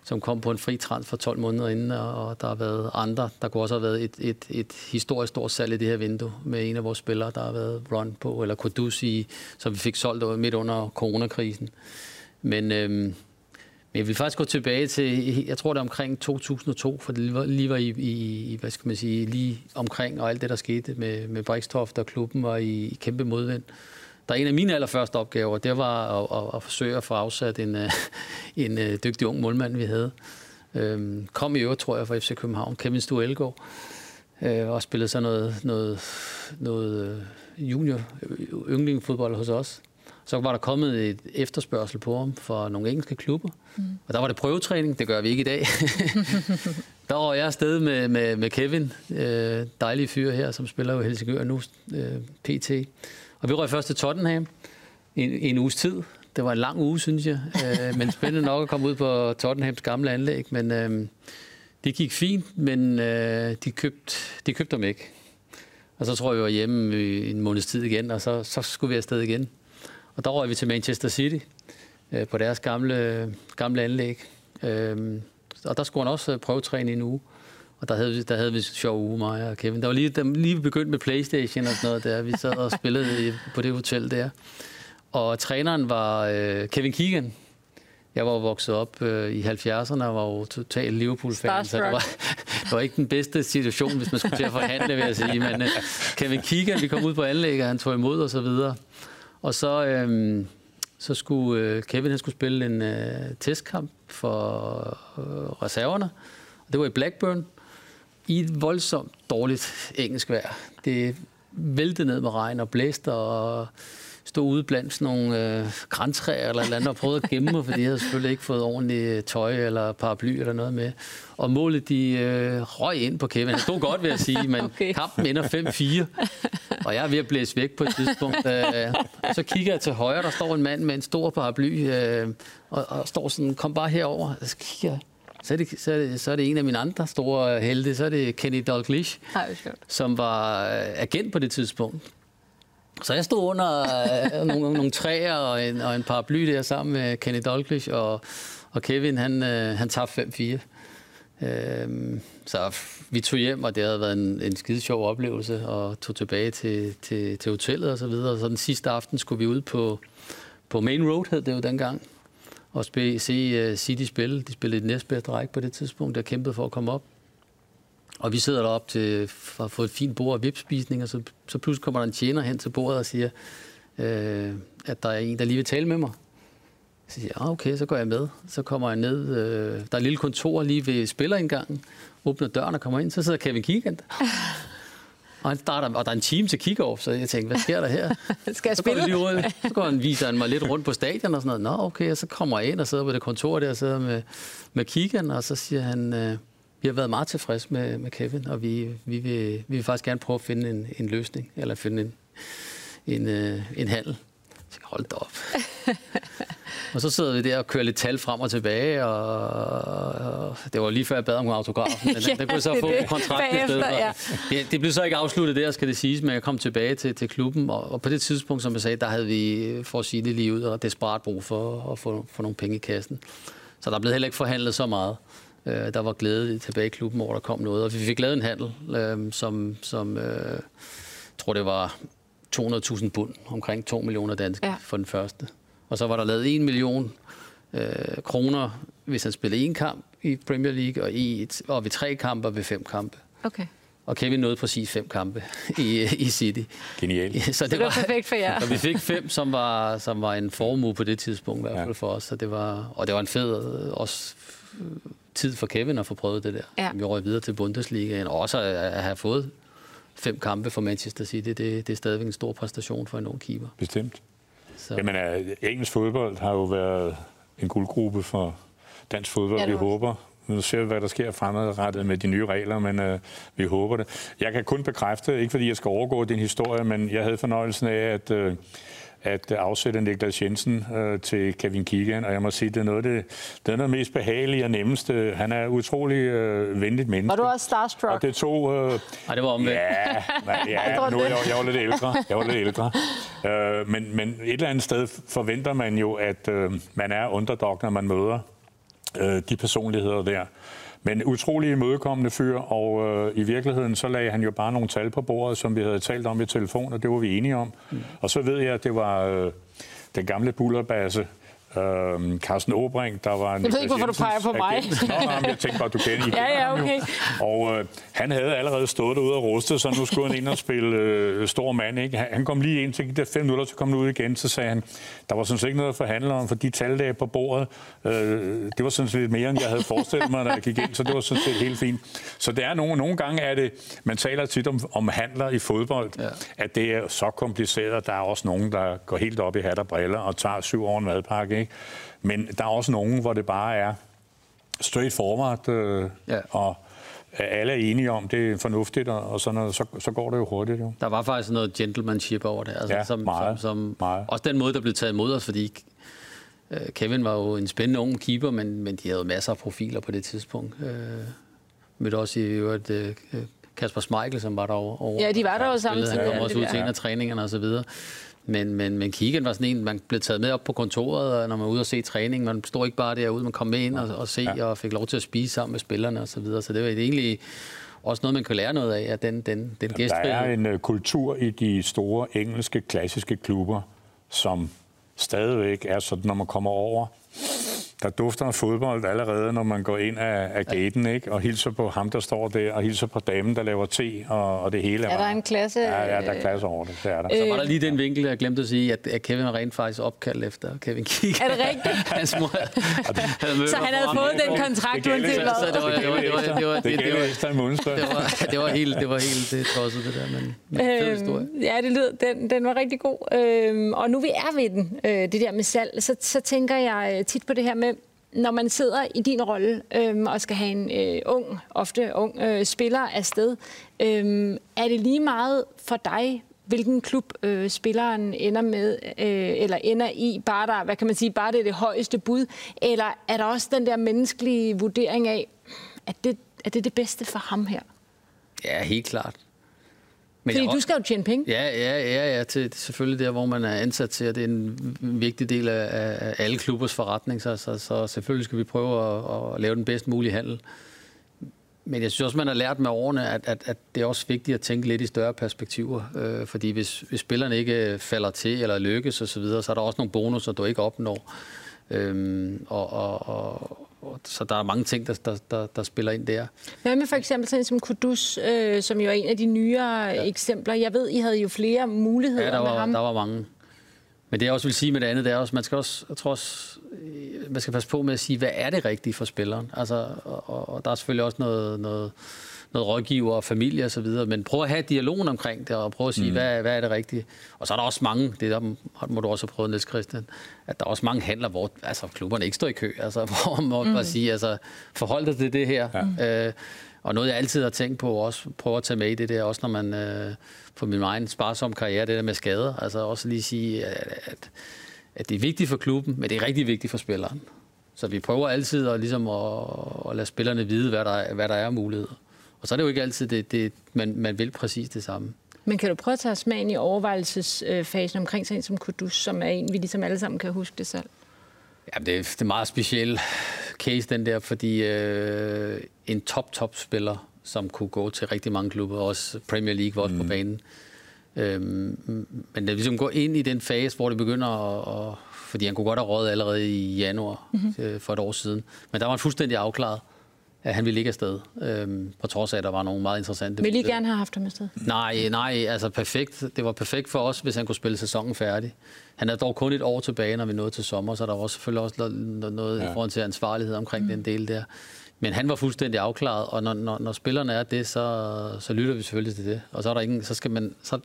som kom på en fri transfer 12 måneder inden, og der har været andre. Der kunne også have været et, et, et historisk stort salg i det her vindue med en af vores spillere, der har været run på, eller Kudus i, som vi fik solgt midt under coronakrisen. Men, øhm, men jeg vil faktisk gå tilbage til, jeg tror det er omkring 2002, for det lige var, lige var i, i, hvad skal man sige, lige omkring, og alt det, der skete med, med Brikstoft og klubben var i, i kæmpe modvind der er en af mine allerførste opgaver, det var at, at, at forsøge at få afsat en, øh, en øh, dygtig ung målmand, vi havde. Øhm, kom i øvrigt, tror jeg, fra FC København, Kevin Stue Elgaard, øh, og spillede så noget, noget, noget junior yndlingfodbold hos os. Så var der kommet et efterspørgsel på ham fra nogle engelske klubber. Mm. Og der var det prøvetræning, det gør vi ikke i dag. der var jeg afsted med, med, med Kevin, øh, dejlige fyr her, som spiller jo Helsingør nu, øh, PT. Og vi røg først til Tottenham en, en uges tid. Det var en lang uge, synes jeg. Øh, men spændende nok at komme ud på Tottenhams gamle anlæg. Men øh, det gik fint, men øh, de, købte, de købte dem ikke. Og så tror jeg, vi var hjemme en måneds tid igen, og så, så skulle vi afsted igen. Og der røg vi til Manchester City øh, på deres gamle, gamle anlæg. Øh, og der skulle han også øh, prøvetræne i en uge. Og der havde, vi, der havde vi sjov uge, mig og Kevin. Der var lige, der lige begyndt med Playstation og sådan noget der. Vi sad og spillede i, på det hotel der. Og træneren var øh, Kevin Keegan. Jeg var vokset op øh, i 70'erne og var jo total Liverpool-fan, så det var, det var ikke den bedste situation, hvis man skulle til at forhandle, vil jeg sige. Men øh, Kevin Keegan, vi kom ud på anlæg, og han tog imod og så videre. Og så, øh, så skulle øh, Kevin han skulle spille en øh, testkamp for øh, reserverne. Og det var i Blackburn i et voldsomt dårligt engelsk vejr. Det væltede ned med regn og blæste og stod ude blandt sådan nogle øh, græntræer eller andet og prøvede at gemme mig, fordi jeg havde selvfølgelig ikke fået ordentligt tøj eller paraply eller noget med. Og målet, de øh, røg ind på Kevin. Det stod godt, vil jeg sige, men okay. kampen ender 5-4. Og jeg er ved at blæse væk på et tidspunkt. Øh, så kigger jeg til højre, der står en mand med en stor paraply, øh, og, og står sådan, kom bare herover. Så kigger jeg, så er, det, så, er det, så er det en af mine andre store helte, så er det Kenny Dalglish, som var øh, agent på det tidspunkt. Så jeg stod under øh, nogle, nogle træer og en, og en paraply der sammen med Kenny Dalglish, og, og Kevin, han, øh, han tabte 5-4. Øhm, så vi tog hjem, og det havde været en, en skide sjov oplevelse, og tog tilbage til, til, til hotellet og så videre. Så den sidste aften skulle vi ud på, på Main Road, hed det jo dengang, og spille, se uh, City spille. De spillede et næstbedste række på det tidspunkt, der kæmpede for at komme op. Og vi sidder derop til, at få et fint bord og vipspisning, og så, så pludselig kommer der en tjener hen til bordet og siger, øh, at der er en, der lige vil tale med mig. Så siger jeg, ah, okay, så går jeg med. Så kommer jeg ned. Øh, der er et lille kontor lige ved spillerindgangen. Åbner døren og kommer ind. Så sidder Kevin Keegan og, han starter, og der er en time til kick-off, så jeg tænkte, hvad sker der her? Skal jeg spille? Så går, lige så går han, viser han mig lidt rundt på stadion og sådan noget. Nå, okay, og så kommer jeg ind og sidder på det kontor der og sidder med, med Keegan, og så siger han, øh, vi har været meget tilfredse med, med Kevin, og vi, vi, vil, vi vil faktisk gerne prøve at finde en, en løsning, eller finde en, en, øh, en handel. Så hold da op. og så sidder vi der og kører lidt tal frem og tilbage, og, det var lige før jeg bad om autografen, men ja, det kunne så få det. kontrakten i stedet ja. det, det blev så ikke afsluttet der, skal det siges, men jeg kom tilbage til, til klubben, og, og på det tidspunkt, som jeg sagde, der havde vi, for at sige det lige ud, og desperat brug for at få, få nogle penge i kassen. Så der blev heller ikke forhandlet så meget. Øh, der var glæde tilbage i klubben, hvor der kom noget. Og vi fik lavet en handel, øh, som, som øh, tror det var 200.000 bund, omkring 2 millioner danske ja. for den første. Og så var der lavet 1 million øh, kroner, hvis han spillede en kamp i Premier League, og, i et, og ved tre kampe og ved fem kampe. Okay. Og Kevin nåede præcis fem kampe i, i City. Genialt. Så det, det var, var perfekt for jer. Og vi fik fem, som var, som var en formue på det tidspunkt, i hvert fald ja. for os. Så det var, og det var en fed også tid for Kevin at få prøvet det der. Ja. Vi røg videre til Bundesligaen, og også at have fået fem kampe for Manchester City, det, det er stadigvæk en stor præstation for en ung keeper. Bestemt. Så. Jamen, engelsk fodbold har jo været en guldgruppe for dansk fodbold. Ja, vi håber, nu ser vi, hvad der sker fremadrettet med de nye regler, men øh, vi håber det. Jeg kan kun bekræfte, ikke fordi jeg skal overgå din historie, men jeg havde fornøjelsen af, at øh, at afsætte Niklas Jensen øh, til Kevin Keegan, og jeg må sige, det er noget det, det er noget mest behagelige og nemmeste. Han er utrolig øh, venligt menneske. Var du også starstruck? Og det tog... Øh, Nej, det var omvendt. Ja, men, ja nu jeg, jeg var lidt ældre. Jeg var lidt ældre. Øh, men, men et eller andet sted forventer man jo, at øh, man er underdog, når man møder øh, de personligheder der. Men utrolig imødekommende fyr, og øh, i virkeligheden så lagde han jo bare nogle tal på bordet, som vi havde talt om i telefon, og det var vi enige om. Mm. Og så ved jeg, at det var øh, den gamle bullerbasse, Øh, Carsten Åbring, der var en... Jeg ved ikke, hvorfor du peger på mig. Nå, nej, jeg tænkte bare, du kender ja, ja, okay. Og øh, han havde allerede stået derude og rustet, så nu skulle han ind og spille øh, stor mand. Ikke? Han kom lige ind, til det fem minutter, så kom han ud igen, så sagde han, der var sådan set ikke noget at forhandle om, for de tal, der på bordet, øh, det var sådan set lidt mere, end jeg havde forestillet mig, da jeg gik ind, så det var sådan set helt fint. Så det er nogle, nogle gange, er det, man taler tit om, om handler i fodbold, ja. at det er så kompliceret, der er også nogen, der går helt op i hat og briller og tager syv år en madpakke, ikke? Men der er også nogen, hvor det bare er straight forward, øh, ja. og alle er enige om, det er fornuftigt, og sådan noget, så, så går det jo hurtigt. Jo. Der var faktisk noget gentlemanship over det. Altså, ja, som, meget, som, som, meget. Også den måde, der blev taget imod os, fordi øh, Kevin var jo en spændende ung keeper, men, men de havde masser af profiler på det tidspunkt. Øh, mødte også i øvrigt øh, Kasper Schmeichel, som var der over. Ja, de var der jo samtidig. Han kom også ud til en af træningerne og så videre. Men, men, men Keegan var sådan en, man blev taget med op på kontoret, når man var ude og se træning. Man stod ikke bare derude, man kom med ind og, og se ja. og fik lov til at spise sammen med spillerne og så videre. Så det var egentlig også noget, man kan lære noget af, at den, den, den gæstfrihed... Der er en uh, kultur i de store engelske klassiske klubber, som stadigvæk er sådan, når man kommer over der dufter af fodbold allerede, når man går ind af, af gaten, ikke? og hilser på ham, der står der, og hilser på damen, der laver te, og, og det hele er Er der en klasse? Ja, ja, der er klasse over det, det er der. Øh, så var der lige den vinkel, jeg glemte at sige, at, at Kevin rent faktisk opkaldt efter Kevin Keegan. Er det rigtigt? Hans mor havde så han havde fået den kontrakt, uanset hvad? Så det var, det var, det var, det var, det var, efter en det var, det var helt, det var helt det tosset, det der, men, men øhm, historie. Ja, det lød, den, den var rigtig god. Øhm, og nu vi er ved den, øh, det der med salg, så, så tænker jeg tit på det her med, når man sidder i din rolle øhm, og skal have en øh, ung, ofte ung øh, spiller afsted, øhm, er det lige meget for dig, hvilken klub øh, spilleren ender med øh, eller ender i, bare der, hvad kan man sige, bare det er det højeste bud, eller er der også den der menneskelige vurdering af, at det, er det det bedste for ham her? Ja, helt klart. Men Fordi jeg, du skal jo tjene penge. Ja, ja, ja, ja til, selvfølgelig der, hvor man er ansat til, og det er en vigtig del af, af alle klubbers forretning, så, så, så selvfølgelig skal vi prøve at, at lave den bedst mulige handel. Men jeg synes også, man har lært med årene, at, at, at det er også vigtigt at tænke lidt i større perspektiver. Øh, fordi hvis, hvis spillerne ikke falder til eller lykkes osv., så, videre, så er der også nogle bonusser, du ikke opnår. Øhm, og, og, og, så der er mange ting, der, der, der, der spiller ind der. Hvad med for eksempel sådan som Kudus, øh, som jo er en af de nyere ja. eksempler? Jeg ved, I havde jo flere muligheder ja, der var, med ham. der var mange. Men det jeg også vil sige med det andet, det er også, man skal også, jeg tror også, øh, man skal passe på med at sige, hvad er det rigtige for spilleren? Altså, og, og der er selvfølgelig også noget, noget, noget rådgiver og familie og så videre, men prøv at have dialogen omkring det, og prøv at sige, mm. hvad, hvad er det rigtige? Og så er der også mange, det der må du også have prøvet, Niels Christian, at der er også mange handler, hvor altså, klubberne ikke står i kø, altså, hvor man må mm. sige, altså, forhold dig til det her. Ja. Øh, og noget, jeg altid har tænkt på, også prøve at tage med i det der, også når man øh, på min egen sparsom karriere, det der med skader, altså også lige sige, at, at det er vigtigt for klubben, men det er rigtig vigtigt for spilleren. Så vi prøver altid at, ligesom at, at lade spillerne vide, hvad der, hvad der er muligheder. Og så er det jo ikke altid, det, det, man, man vil præcis det samme. Men kan du prøve at tage ind i overvejelsesfasen omkring sådan en som Kudus, som er en, vi ligesom alle sammen kan huske det selv? Ja, det er, det er meget speciel case, den der, fordi øh, en top-top-spiller, som kunne gå til rigtig mange klubber, også Premier League var også mm. på banen. Øhm, men det ligesom går ind i den fase, hvor det begynder at... at fordi han kunne godt have rådet allerede i januar mm-hmm. øh, for et år siden. Men der var han fuldstændig afklaret at han ville ikke afsted, øhm, på trods af, at der var nogle meget interessante... Vil I gerne have haft ham afsted? Nej, nej, altså perfekt. Det var perfekt for os, hvis han kunne spille sæsonen færdig. Han er dog kun et år tilbage, når vi nåede til sommer, så der var selvfølgelig også noget ja. i forhold til ansvarlighed omkring mm. den del der. Men han var fuldstændig afklaret, og når, når, når spillerne er det, så, så lytter vi selvfølgelig til det. Og så er der ingen, så skal man, så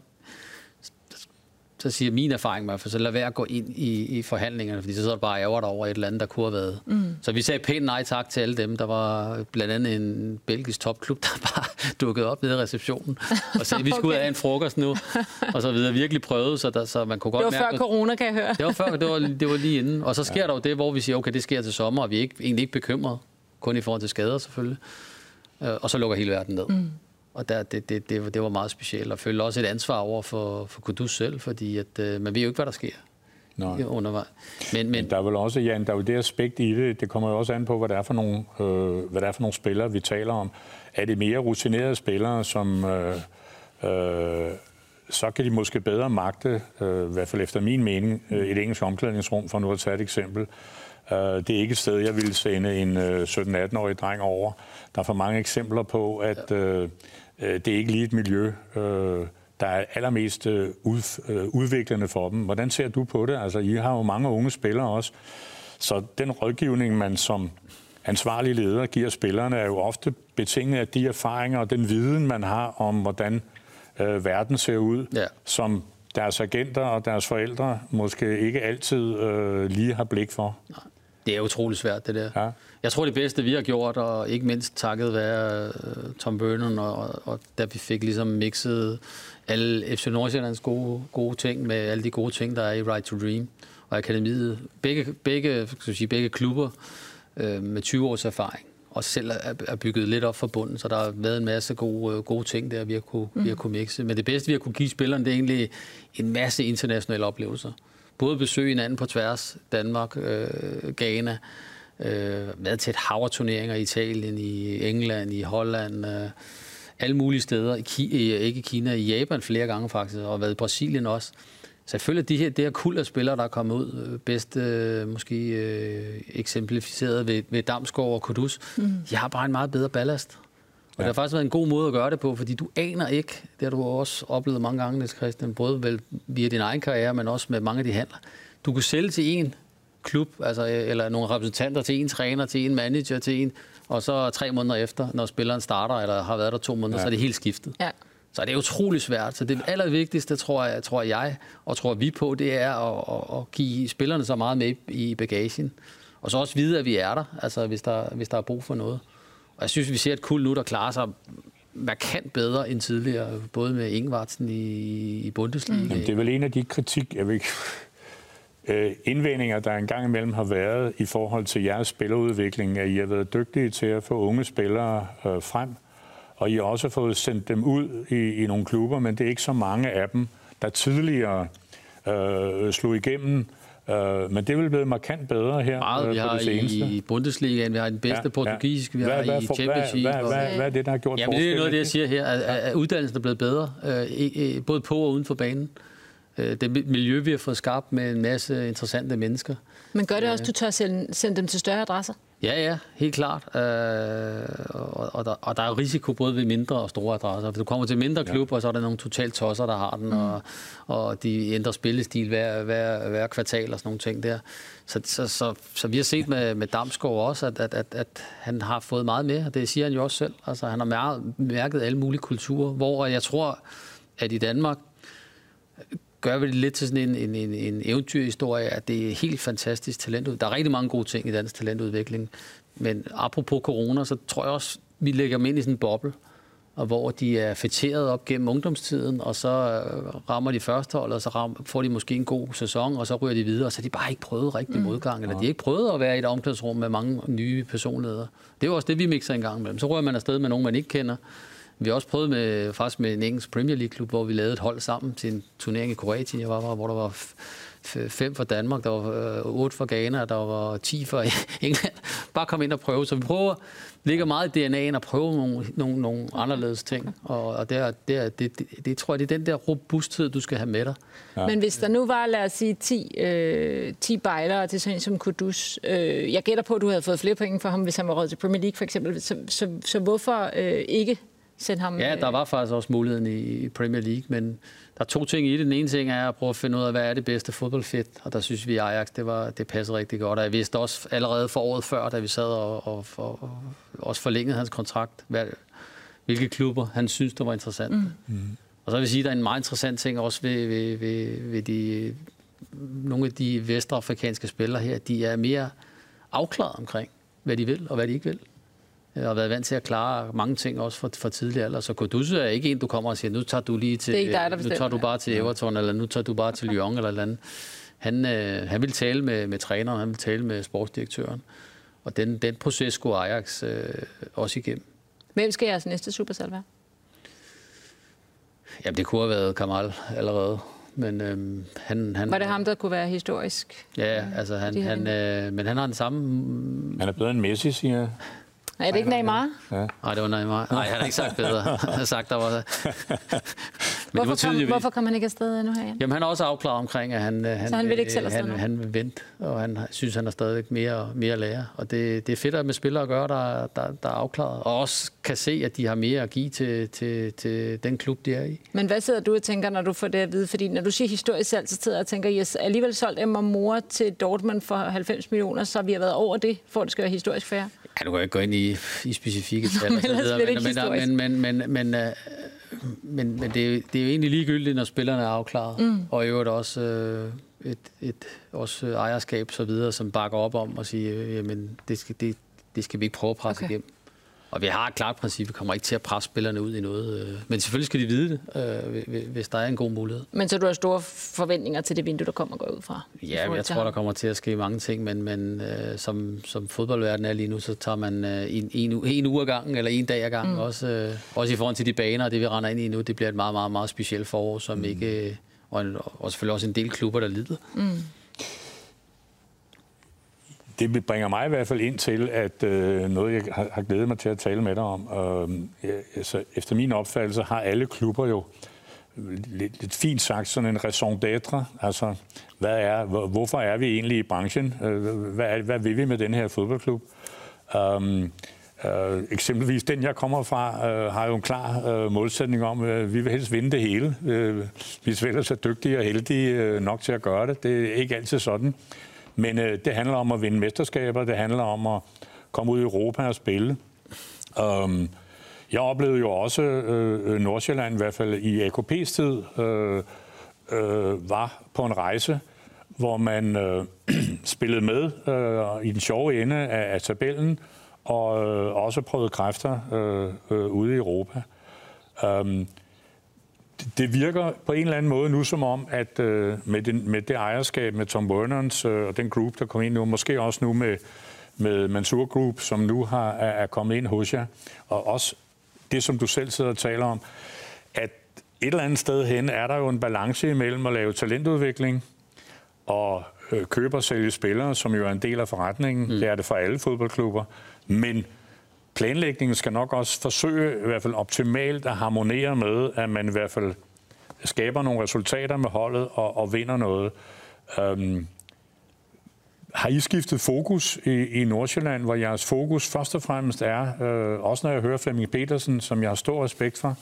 så siger min erfaring mig, for så lad være at gå ind i, i forhandlingerne, fordi så sidder du bare ærger over et eller andet, der kunne have været. Mm. Så vi sagde pænt nej tak til alle dem. Der var blandt andet en belgisk topklub, der bare dukkede op nede i receptionen og sagde, okay. vi skulle have en frokost nu, og så videre. Virkelig prøvede, så, der, så man kunne godt mærke... Det var mærke, før corona, kan jeg høre. Det var før, det var, det var lige inden. Og så sker ja. der jo det, hvor vi siger, okay, det sker til sommer, og vi er ikke, egentlig ikke bekymrede. Kun i forhold til skader selvfølgelig. Øh, og så lukker hele verden ned. Mm. Og der, det, det, det, det var meget specielt, og følte også et ansvar over for, for Kudus selv, fordi at, øh, man ved jo ikke, hvad der sker. Nej. undervejs. Men, men, men der er vel også, Jan, der er jo det aspekt i det, det kommer jo også an på, hvad det er for nogle, øh, hvad det er for nogle spillere, vi taler om. Er det mere rutinerede spillere, som... Øh, øh, så kan de måske bedre magte, øh, i hvert fald efter min mening, øh, et engelsk omklædningsrum, for nu at tage et eksempel. Øh, det er ikke et sted, jeg ville sende en øh, 17-18-årig dreng over. Der er for mange eksempler på, at øh, øh, det er ikke lige et miljø, øh, der er allermest øh, ud, øh, udviklende for dem. Hvordan ser du på det? Altså, I har jo mange unge spillere også. Så den rådgivning, man som ansvarlig leder giver spillerne, er jo ofte betinget af de erfaringer og den viden, man har om, hvordan øh, verden ser ud, ja. som deres agenter og deres forældre måske ikke altid øh, lige har blik for. Nej. Det er utrolig svært, det der. Ja. Jeg tror, det bedste, vi har gjort, og ikke mindst takket være uh, Tom Burnham, og, og da vi fik ligesom mixet alle FC Nordsjællands gode, gode ting med alle de gode ting, der er i Right to Dream og akademiet. Begge, begge, skal sige, begge klubber uh, med 20 års erfaring og selv er, er bygget lidt op for bunden, så der har været en masse gode, øh, gode ting der, vi har kunne, mm. vi har kunne mixe. Men det bedste, vi har kunne give spillerne, det er egentlig en masse internationale oplevelser. Både besøg hinanden på tværs, Danmark, øh, Ghana, øh, været til et hav turneringer i Italien, i England, i Holland, øh, alle mulige steder, I, Ki- ikke i Kina, i Japan flere gange faktisk, og været i Brasilien også. Selvfølgelig de her, det her kul af spillere, der er kommet ud, øh, bedst øh, måske øh, eksemplificeret ved, ved Damsgaard og Kudus, mm. de har bare en meget bedre ballast. Og ja. det har faktisk været en god måde at gøre det på, fordi du aner ikke, det har du også oplevet mange gange, Niels Christian, både vel via din egen karriere, men også med mange af de handler. Du kan sælge til en klub, altså, eller nogle repræsentanter til en træner, til en manager, til en, og så tre måneder efter, når spilleren starter, eller har været der to måneder, ja. så er det helt skiftet. Ja. Så det er utrolig svært. Så det allervigtigste, tror jeg, tror jeg og tror vi på, det er at, at, at give spillerne så meget med i bagagen. Og så også vide, at vi er der, altså hvis der, hvis der er brug for noget. Og jeg synes, vi ser et kul nu, der klarer sig markant bedre end tidligere, både med Ingvartsen i, i Bundesliga. Mm. det er vel en af de kritik, jeg vil ikke øh, indvendinger, der engang imellem har været i forhold til jeres spillerudvikling, at I har været dygtige til at få unge spillere øh, frem, og I har også fået sendt dem ud i, i nogle klubber, men det er ikke så mange af dem, der tidligere øh, slog igennem. Øh, men det vil blive markant bedre her Meget, øh, vi har det seneste. i Bundesligaen, vi har den bedste ja, portugisiske, vi hvad, har hvad, i Champions League. Hvad, hvad, hvad, hvad er det, der har gjort Jamen, det er noget af det, jeg siger her, at, at uddannelsen er blevet bedre, øh, både på og uden for banen. Øh, det miljø, vi har fået skabt med en masse interessante mennesker. Men gør det også, at du tør sende, sende dem til større adresser? Ja, ja, helt klart. Øh, og, og, der, og der er risiko både ved mindre og store adresser. Hvis du kommer til mindre klubber, ja. så er der nogle totalt tosser, der har den, mm. og, og de ændrer spillestil hver, hver, hver kvartal og sådan nogle ting der. Så, så, så, så vi har set med, med Damsgaard også, at, at, at, at han har fået meget med, og det siger han jo også selv. Altså, han har mærket alle mulige kulturer, hvor jeg tror, at i Danmark gør vi det lidt til sådan en, en, en, en eventyrhistorie, at det er helt fantastisk talent. Der er rigtig mange gode ting i dansk talentudvikling. Men apropos corona, så tror jeg også, vi lægger dem ind i sådan en boble, og hvor de er fætteret op gennem ungdomstiden, og så øh, rammer de første hold, og så rammer, får de måske en god sæson, og så ryger de videre, og så har de bare ikke prøvet rigtig mm. modgang, eller de har ikke prøvet at være i et omklædningsrum med mange nye personligheder. Det er jo også det, vi mixer en gang imellem. Så rører man afsted med nogen, man ikke kender, vi har også prøvet med, faktisk med en engelsk Premier League-klub, hvor vi lavede et hold sammen til en turnering i Kroatien, jeg var, hvor der var fem fra Danmark, der var øh, otte fra Ghana, der var ti fra England. Bare kom ind og prøve. Så vi prøver, ligger meget i DNA'en at prøve nogle, nogle, nogle anderledes ting. Og, og der, der, det, det, det, tror jeg, det er den der robusthed, du skal have med dig. Ja. Men hvis der nu var, lad os sige, 10, øh, 10 bejlere til sådan som Kudus, øh, jeg gætter på, at du havde fået flere penge for ham, hvis han var råd til Premier League for eksempel. Så, så, så hvorfor øh, ikke sende ham... Ja, der var faktisk også muligheden i Premier League, men der er to ting i det. Den ene ting er at prøve at finde ud af, hvad er det bedste fodboldfit, og der synes vi, at Ajax det, var, det passer rigtig godt. Og jeg vidste også allerede for året før, da vi sad og, og, og, og også forlængede hans kontrakt, hvad, hvilke klubber han synes, der var interessant. Mm. Mm. Og så vil jeg sige, at der er en meget interessant ting også ved, ved, ved, ved de, nogle af de vestafrikanske spillere her. De er mere afklaret omkring, hvad de vil og hvad de ikke vil. Jeg har været vant til at klare mange ting også for, for tidligere alder. Så Kudus er ikke en, du kommer og siger, nu tager du lige til, dig, nu tager du bare til Everton, eller nu tager du bare til Lyon, eller eller andet. Han, øh, han vil tale med, med træneren, han vil tale med sportsdirektøren. Og den, den proces skulle Ajax øh, også igennem. Hvem skal jeres næste supersal være? Jamen, det kunne have været Kamal allerede. Men øhm, han, han... Var det ham, der kunne være historisk? Ja, altså han, han, øh, men han har den samme... Han er bedre end Messi, siger jeg. Er det ikke Neymar? Ja. Nej, det var Neymar. Nej, han har ikke sagt bedre. Han har sagt, der var... Men hvorfor, kom, hvorfor kom han ikke afsted nu her? Jamen, han er også afklaret omkring, at han, han, Så han vil ikke selv han, han vil vente, og han synes, han har stadig mere, mere at lære. Og det, det er fedt at med spillere at gøre, der, der, der er afklaret. Og også kan se, at de har mere at give til, til, til den klub, de er i. Men hvad sidder du og tænker, når du får det at vide? Fordi når du siger historisk salg, så sidder jeg og tænker, jeg har alligevel solgt Emma Mor til Dortmund for 90 millioner, så vi har været over det, for at det skal være historisk færre. Ja, du kan ikke gå ind i, i specifikke tal så videre, men, men, men, men, men, øh, men, men det, er, det er jo egentlig ligegyldigt, når spillerne er afklaret. Mm. Og i øvrigt også øh, et, et også ejerskab så videre, som bakker op om og siger, øh, jamen det skal, det, det skal vi ikke prøve at presse okay. igennem. Og vi har et klart princip, vi kommer ikke til at presse spillerne ud i noget. Øh, men selvfølgelig skal de vide det, øh, hvis der er en god mulighed. Men så du har store forventninger til det vindue, der kommer gå ud fra? Ja, jeg tror, der kommer til at ske mange ting, men, men øh, som, som fodboldverden er lige nu, så tager man øh, en, en, en uge ad gangen, eller en dag ad gangen. Mm. Også, øh, også i forhold til de baner, og det vi render ind i nu, det bliver et meget, meget, meget specielt forår, som mm. ikke... Og, en, og selvfølgelig også en del klubber, der lider. Mm det bringer mig i hvert fald ind til, at øh, noget, jeg har, har glædet mig til at tale med dig om. Øh, ja, altså, efter min opfattelse har alle klubber jo lidt, lidt fint sagt sådan en raison d'être. Altså, hvad er, hvor, hvorfor er vi egentlig i branchen? Øh, hvad, er, hvad vil vi med den her fodboldklub? Um, Uh, eksempelvis den, jeg kommer fra, uh, har jo en klar uh, målsætning om, at uh, vi vil helst vinde det hele. Uh, vi er ellers er dygtige og heldige uh, nok til at gøre det. Det er ikke altid sådan. Men øh, det handler om at vinde mesterskaber, det handler om at komme ud i Europa og spille. Um, jeg oplevede jo også øh, øh, Nordsjælland, i hvert fald i AKP's tid, øh, øh, var på en rejse, hvor man øh, spillede med øh, i den sjove ende af, af tabellen, og øh, også prøvede kræfter øh, øh, ude i Europa. Um, det virker på en eller anden måde nu som om, at øh, med, den, med det ejerskab med Tom Burners øh, og den group, der kommer ind nu, måske også nu med, med Mansur Group, som nu har, er, er kommet ind hos jer, og også det, som du selv sidder og taler om, at et eller andet sted hen er der jo en balance imellem at lave talentudvikling og øh, købe og sælge spillere, som jo er en del af forretningen. Mm. Det er det for alle fodboldklubber. Men planlægningen skal nok også forsøge i hvert fald optimalt at harmonere med, at man i hvert fald skaber nogle resultater med holdet og, og vinder noget. Øhm, har I skiftet fokus i, i Nordsjælland, hvor jeres fokus først og fremmest er, øh, også når jeg hører Flemming Petersen, som jeg har stor respekt for,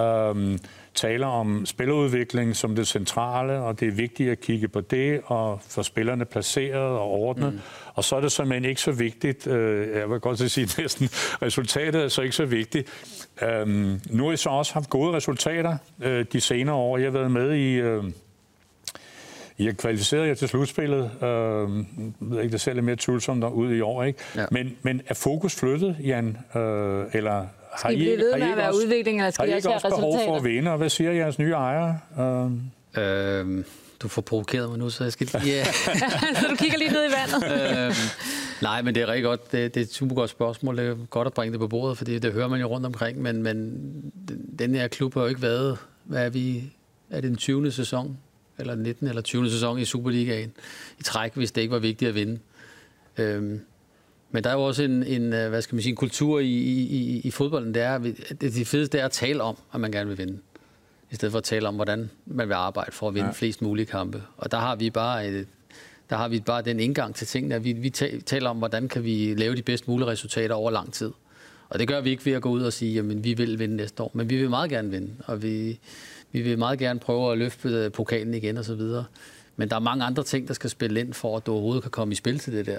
øh, taler om spillerudvikling som det centrale, og det er vigtigt at kigge på det, og få spillerne placeret og ordnet. Mm. Og så er det simpelthen ikke så vigtigt, øh, jeg vil godt sige næsten, resultatet er så ikke så vigtigt. Øhm, nu har I så også haft gode resultater øh, de senere år. Jeg har været med i... Øh, I har kvalificeret jer til slutspillet. Øh, jeg ved ikke, det ser lidt mere tvivlsomt ud i år, ikke? Ja. Men, men er fokus flyttet, Jan? Øh, eller har I, blive ved med at være også, udvikling, eller skal har I ikke også behov for at vinde, og hvad siger jeres nye ejere? Uh... Øhm, du får provokeret mig nu, så jeg skal lige... Yeah. så du kigger lige ned i vandet? øhm, nej, men det er rigtig godt. Det, det er et super godt spørgsmål. Det er godt at bringe det på bordet, for det hører man jo rundt omkring. Men, men den her klub har jo ikke været... Hvad er vi? Er det den 20. sæson? Eller 19. eller 20. sæson i Superligaen i træk, hvis det ikke var vigtigt at vinde. Øhm, men der er jo også en, en øh, hvad skal man sige, en kultur i, i, i fodbolden, det er, det, det fedeste er at tale om, at man gerne vil vinde. I stedet for at tale om, hvordan man vil arbejde for at vinde ja. flest mulige kampe. Og der har vi bare et, der har vi bare den indgang til tingene, at vi, vi taler om, hvordan kan vi lave de bedst mulige resultater over lang tid. Og det gør vi ikke ved at gå ud og sige, at vi vil vinde næste år, men vi vil meget gerne vinde, og vi, vi vil meget gerne prøve at løfte øh, pokalen igen videre. Men der er mange andre ting, der skal spille ind for, at du overhovedet kan komme i spil til det der.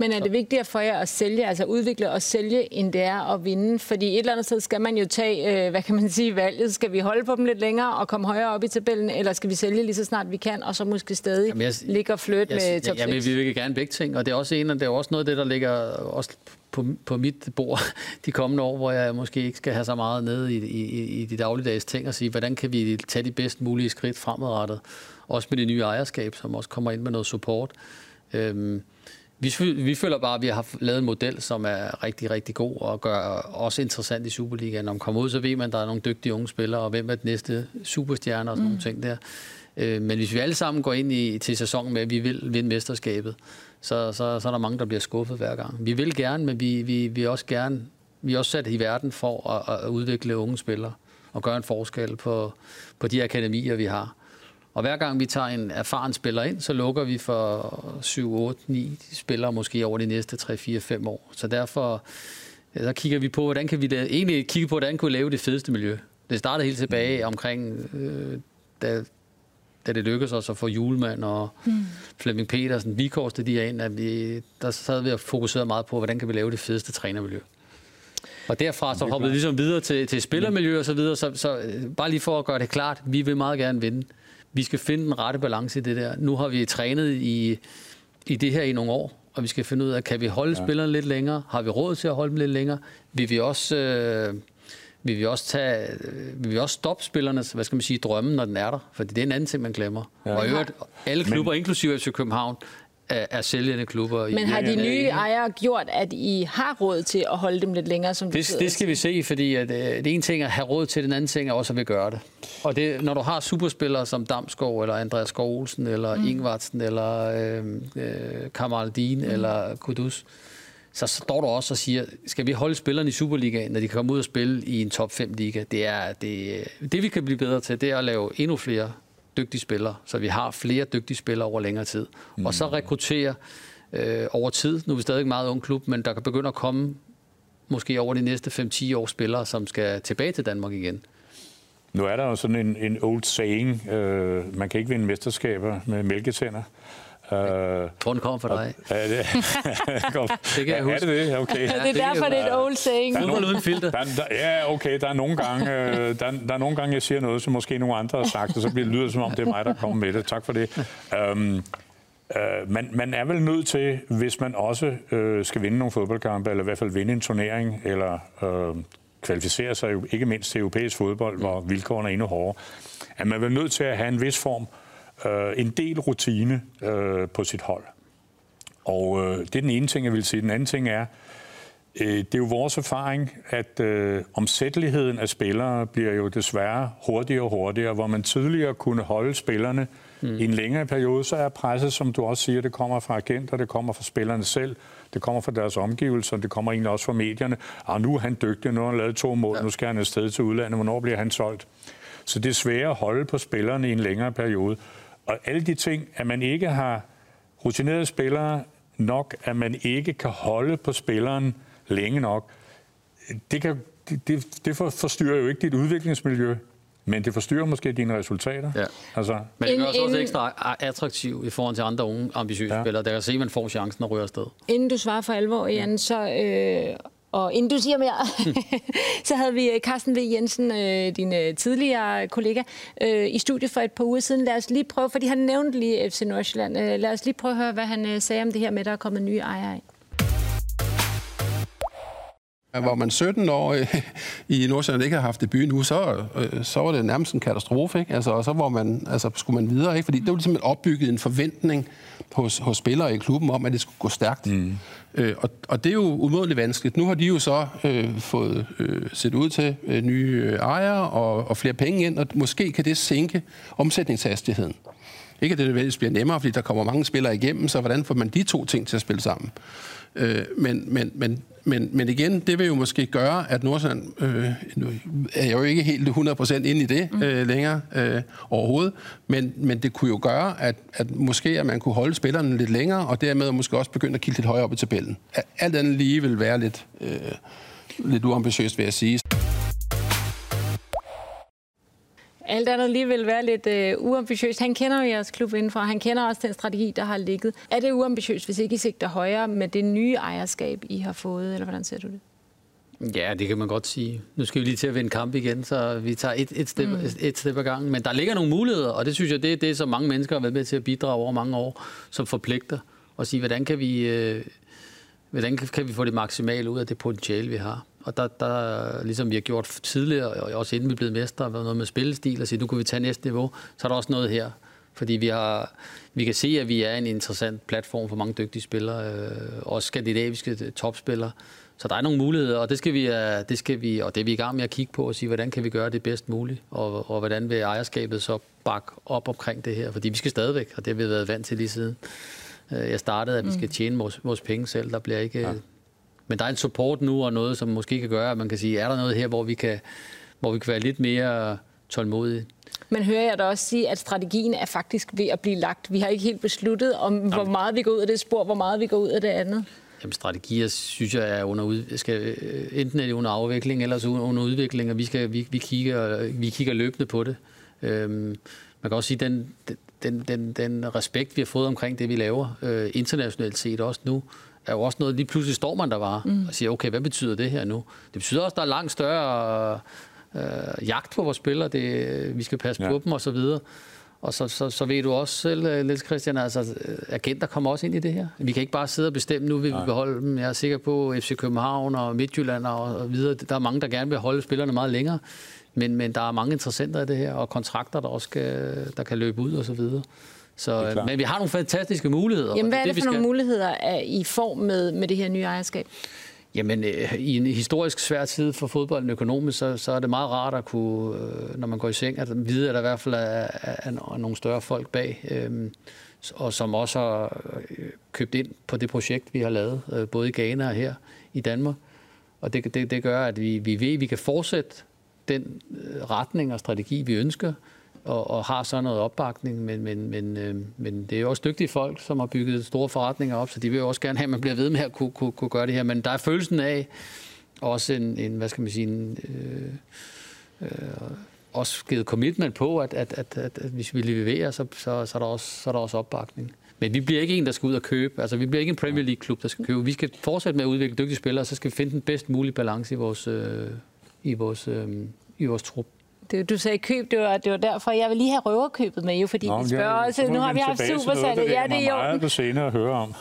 Men er det vigtigere for jer at sælge, altså udvikle og sælge, end det er at vinde? Fordi et eller andet sted skal man jo tage, øh, hvad kan man sige, valget. Skal vi holde på dem lidt længere og komme højere op i tabellen, eller skal vi sælge lige så snart vi kan, og så måske stadig jamen jeg, ligge og flytte med top 6? Jamen, vi vil gerne begge ting, og det er også en, det er også noget af det, der ligger også på, på mit bord de kommende år, hvor jeg måske ikke skal have så meget nede i, i, i de dagligdags ting og sige, hvordan kan vi tage de bedst mulige skridt fremadrettet? Også med det nye ejerskab, som også kommer ind med noget support. Øhm, vi, vi føler bare, at vi har lavet en model, som er rigtig, rigtig god og gør også interessant i Superligaen. Når man kommer ud, så ved man, at der er nogle dygtige unge spillere, og hvem er den næste superstjerne og sådan mm. nogle ting der. Øh, men hvis vi alle sammen går ind i, til sæsonen med, at vi vil vinde mesterskabet, så, så, så er der mange, der bliver skuffet hver gang. Vi vil gerne, men vi, vi, vi er også gerne vi er også sat i verden for at, at udvikle unge spillere og gøre en forskel på, på de akademier, vi har. Og hver gang vi tager en erfaren spiller ind, så lukker vi for 7, 8, 9 spillere måske over de næste 3, 4, 5 år. Så derfor så kigger vi på, hvordan kan vi da, egentlig kigge på, hvordan kunne vi lave det fedeste miljø. Det startede helt tilbage omkring, øh, da, da det lykkedes os at få Julemand og mm. Flemming Petersen, vi kostede de ind, at vi, der sad vi og fokuserede meget på, hvordan kan vi lave det fedeste trænermiljø. Og derfra så hoppede vi ligesom videre til, til spillermiljø og så videre. Så, så øh, bare lige for at gøre det klart, vi vil meget gerne vinde. Vi skal finde den rette balance i det der. Nu har vi trænet i, i det her i nogle år, og vi skal finde ud af, kan vi holde ja. spillerne lidt længere? Har vi råd til at holde dem lidt længere? Vil vi også... Øh, vil vi også tage, øh, vil vi også stoppe spillernes, hvad skal man sige, drømme, når den er der? For det er en anden ting, man glemmer. Ja. Og i øvrigt, alle klubber, Men... inklusive FC København, af, af sælgende klubber. Men har de nye ejere gjort, at I har råd til at holde dem lidt længere, som det, det skal vi se, fordi at, øh, det ene ting er at have råd til, den anden ting er også at vi gøre det. Og det, når du har superspillere som Damskov, eller Andreas Skov Olsen, eller mm. Ingvartsen, eller øh, øh, Kamaldin, mm. eller Kudus, så står du også og siger, skal vi holde spillerne i Superligaen, når de kommer ud og spille i en top 5 liga? Det er det, det vi kan blive bedre til, det er at lave endnu flere dygtige spillere, så vi har flere dygtige spillere over længere tid. Mm. Og så mm. rekruttere øh, over tid. Nu er vi stadig en meget ung klub, men der kan begynde at komme måske over de næste 5-10 år spillere, som skal tilbage til Danmark igen. Nu er der jo sådan en, en old saying, øh, man kan ikke vinde mesterskaber med mælketænder. Uh, tror, den kommer fra dig. Ja, det, det kan jeg huske. Er det det? Okay. Ja, det er derfor, det er et old saying. Der er nogen, uden filter. Der, der, ja, okay. Der er, nogle gange, øh, der, der er nogle gange, jeg siger noget, som måske nogle andre har sagt, og så bliver det lyder, som om det er mig, der kommer med det. Tak for det. Um, uh, man, man er vel nødt til, hvis man også uh, skal vinde nogle fodboldkampe, eller i hvert fald vinde en turnering, eller uh, kvalificere sig ikke mindst til europæisk fodbold, hvor vilkårene er endnu hårdere, at man er vel nødt til at have en vis form øh, en del rutine øh, på sit hold. Og øh, det er den ene ting, jeg vil sige. Den anden ting er, øh, det er jo vores erfaring, at øh, omsætteligheden af spillere bliver jo desværre hurtigere og hurtigere. Hvor man tidligere kunne holde spillerne mm. i en længere periode, så er presset, som du også siger, det kommer fra agenter, det kommer fra spillerne selv, det kommer fra deres omgivelser, det kommer egentlig også fra medierne. Ah, nu er han dygtig, nu har han lavet to mål, ja. nu skal han afsted til udlandet, hvornår bliver han solgt? Så det er svært at holde på spillerne i en længere periode. Og alle de ting, at man ikke har rutinerede spillere nok, at man ikke kan holde på spilleren længe nok, det, kan, det, det forstyrrer jo ikke dit udviklingsmiljø. Men det forstyrrer måske dine resultater. Ja. Altså. Men det gør os også ekstra attraktiv i forhold til andre unge ambitiøse ja. spillere. Der kan se, at man får chancen at ryge afsted. Inden du svarer for alvor, Jan, så øh, og inden du siger mere, så havde vi øh, Carsten V. Jensen, øh, din øh, tidligere kollega, i studiet for et par uger siden. Lad os lige prøve, fordi han nævnte lige FC Nordsjælland. Lad os lige prøve at høre, hvad han sagde om det her med, at der er kommet nye ejere ind. Hvor man 17 år i Nordsjælland ikke har haft debut nu, så, så var det nærmest en katastrofe. Ikke? Altså, og så var man, altså, skulle man videre, ikke? fordi det var ligesom opbygget en forventning hos, hos spillere i klubben om, at det skulle gå stærkt. Mm. Øh, og, og det er jo umådeligt vanskeligt. Nu har de jo så øh, fået øh, set ud til øh, nye øh, ejere og, og flere penge ind, og måske kan det sænke omsætningshastigheden. Ikke at det nødvendigvis bliver nemmere, fordi der kommer mange spillere igennem, så hvordan får man de to ting til at spille sammen? Øh, men, men, men, men, men igen, det vil jo måske gøre, at Nordsjælland øh, er jo ikke helt 100% ind i det mm. øh, længere øh, overhovedet, men, men det kunne jo gøre, at, at måske at man kunne holde spillerne lidt længere, og dermed måske også begynde at kigge lidt højere op i tabellen. Alt andet lige vil være lidt, øh, lidt uambitiøst, vil jeg sige. Alt andet lige vil være lidt øh, uambitiøst. Han kender jo jeres klub indenfor, han kender også den strategi, der har ligget. Er det uambitiøst, hvis ikke I sigter højere med det nye ejerskab, I har fået, eller hvordan ser du det? Ja, det kan man godt sige. Nu skal vi lige til at vinde kamp igen, så vi tager et, et, step, mm. et step ad gangen. Men der ligger nogle muligheder, og det synes jeg, det er det, som mange mennesker har været med til at bidrage over mange år, som forpligter og sige, hvordan kan vi, øh, hvordan kan vi få det maksimale ud af det potentiale, vi har. Og der, der, ligesom vi har gjort tidligere, og også inden vi blev mestre, været noget med spillestil, og sige, nu kan vi tage næste niveau, så er der også noget her. Fordi vi, har, vi kan se, at vi er en interessant platform for mange dygtige spillere, øh, også skandinaviske topspillere. Så der er nogle muligheder, og det skal vi, øh, det skal vi, og det er vi i gang med at kigge på og sige, hvordan kan vi gøre det bedst muligt, og, og hvordan vil ejerskabet så bakke op omkring det her, fordi vi skal stadigvæk, og det har vi været vant til lige siden. Øh, jeg startede, at vi skal tjene vores, vores penge selv, der bliver ikke... Ja. Men der er en support nu, og noget, som måske kan gøre, at man kan sige, er der noget her, hvor vi kan, hvor vi kan være lidt mere tålmodige? Men hører jeg da også sige, at strategien er faktisk ved at blive lagt. Vi har ikke helt besluttet, om hvor meget vi går ud af det spor, hvor meget vi går ud af det andet. Jamen, strategier synes jeg er under ud, skal, øh, enten er det under afvikling, eller så under udvikling, og vi, skal, vi, vi, kigger, vi kigger løbende på det. Øhm, man kan også sige, den, den, den, den respekt, vi har fået omkring det, vi laver, øh, internationalt set også nu, er jo også noget, lige pludselig står man der bare mm. og siger, okay, hvad betyder det her nu? Det betyder også, at der er langt større øh, jagt på vores spillere, det, vi skal passe ja. på dem og så videre. Og så, så, så ved du også selv, øh, Niels Christian, altså øh, agenter kommer også ind i det her. Vi kan ikke bare sidde og bestemme, nu vil vi beholde dem. Jeg er sikker på FC København og Midtjylland og, og videre. Der er mange, der gerne vil holde spillerne meget længere. Men, men der er mange interessenter i det her, og kontrakter, der også skal, der kan løbe ud og så videre. Så, men vi har nogle fantastiske muligheder. Jamen, hvad er det, det for nogle muligheder er I form med, med det her nye ejerskab? Jamen, øh, i en historisk svær tid for fodbolden økonomisk, så, så er det meget rart at kunne, øh, når man går i seng, at vide, at der i hvert fald er, er, er nogle større folk bag, øh, og som også har købt ind på det projekt, vi har lavet, øh, både i Ghana og her i Danmark. Og det, det, det gør, at vi, vi ved, at vi kan fortsætte den retning og strategi, vi ønsker, og, og har sådan noget opbakning, men, men, men, øh, men det er jo også dygtige folk, som har bygget store forretninger op, så de vil jo også gerne have, at man bliver ved med at kunne, kunne, kunne gøre det her. Men der er følelsen af også en, en hvad skal man sige, en, øh, øh, også givet commitment på, at, at, at, at, at hvis vi leverer, så, så, så, er der også, så er der også opbakning. Men vi bliver ikke en, der skal ud og købe. Altså, vi bliver ikke en Premier League-klub, der skal købe. Vi skal fortsætte med at udvikle dygtige spillere, og så skal vi finde den bedst mulige balance i vores, øh, i vores, øh, i vores trup. Det, du sagde køb, det var, det var derfor, jeg vil lige have røverkøbet med, jo, fordi Nå, vi spørger også, nu har vi haft supersalget. Ja, det er jo. meget du senere høre om.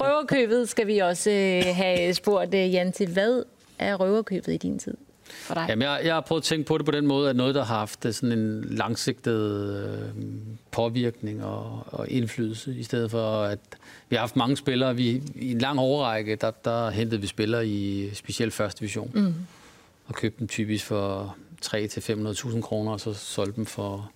Røverkøbet skal vi også øh, have spurgt øh, Jan til. Hvad er røverkøbet i din tid? For dig? Jamen, jeg, jeg har prøvet at tænke på det på den måde, at noget, der har haft sådan en langsigtet øh, påvirkning og, og indflydelse, i stedet for at vi har haft mange spillere. Vi, I en lang overrække, der, der hentede vi spillere i specielt første division. Mm. Og købte dem typisk for 3-500.000 kroner, og så solgte dem for,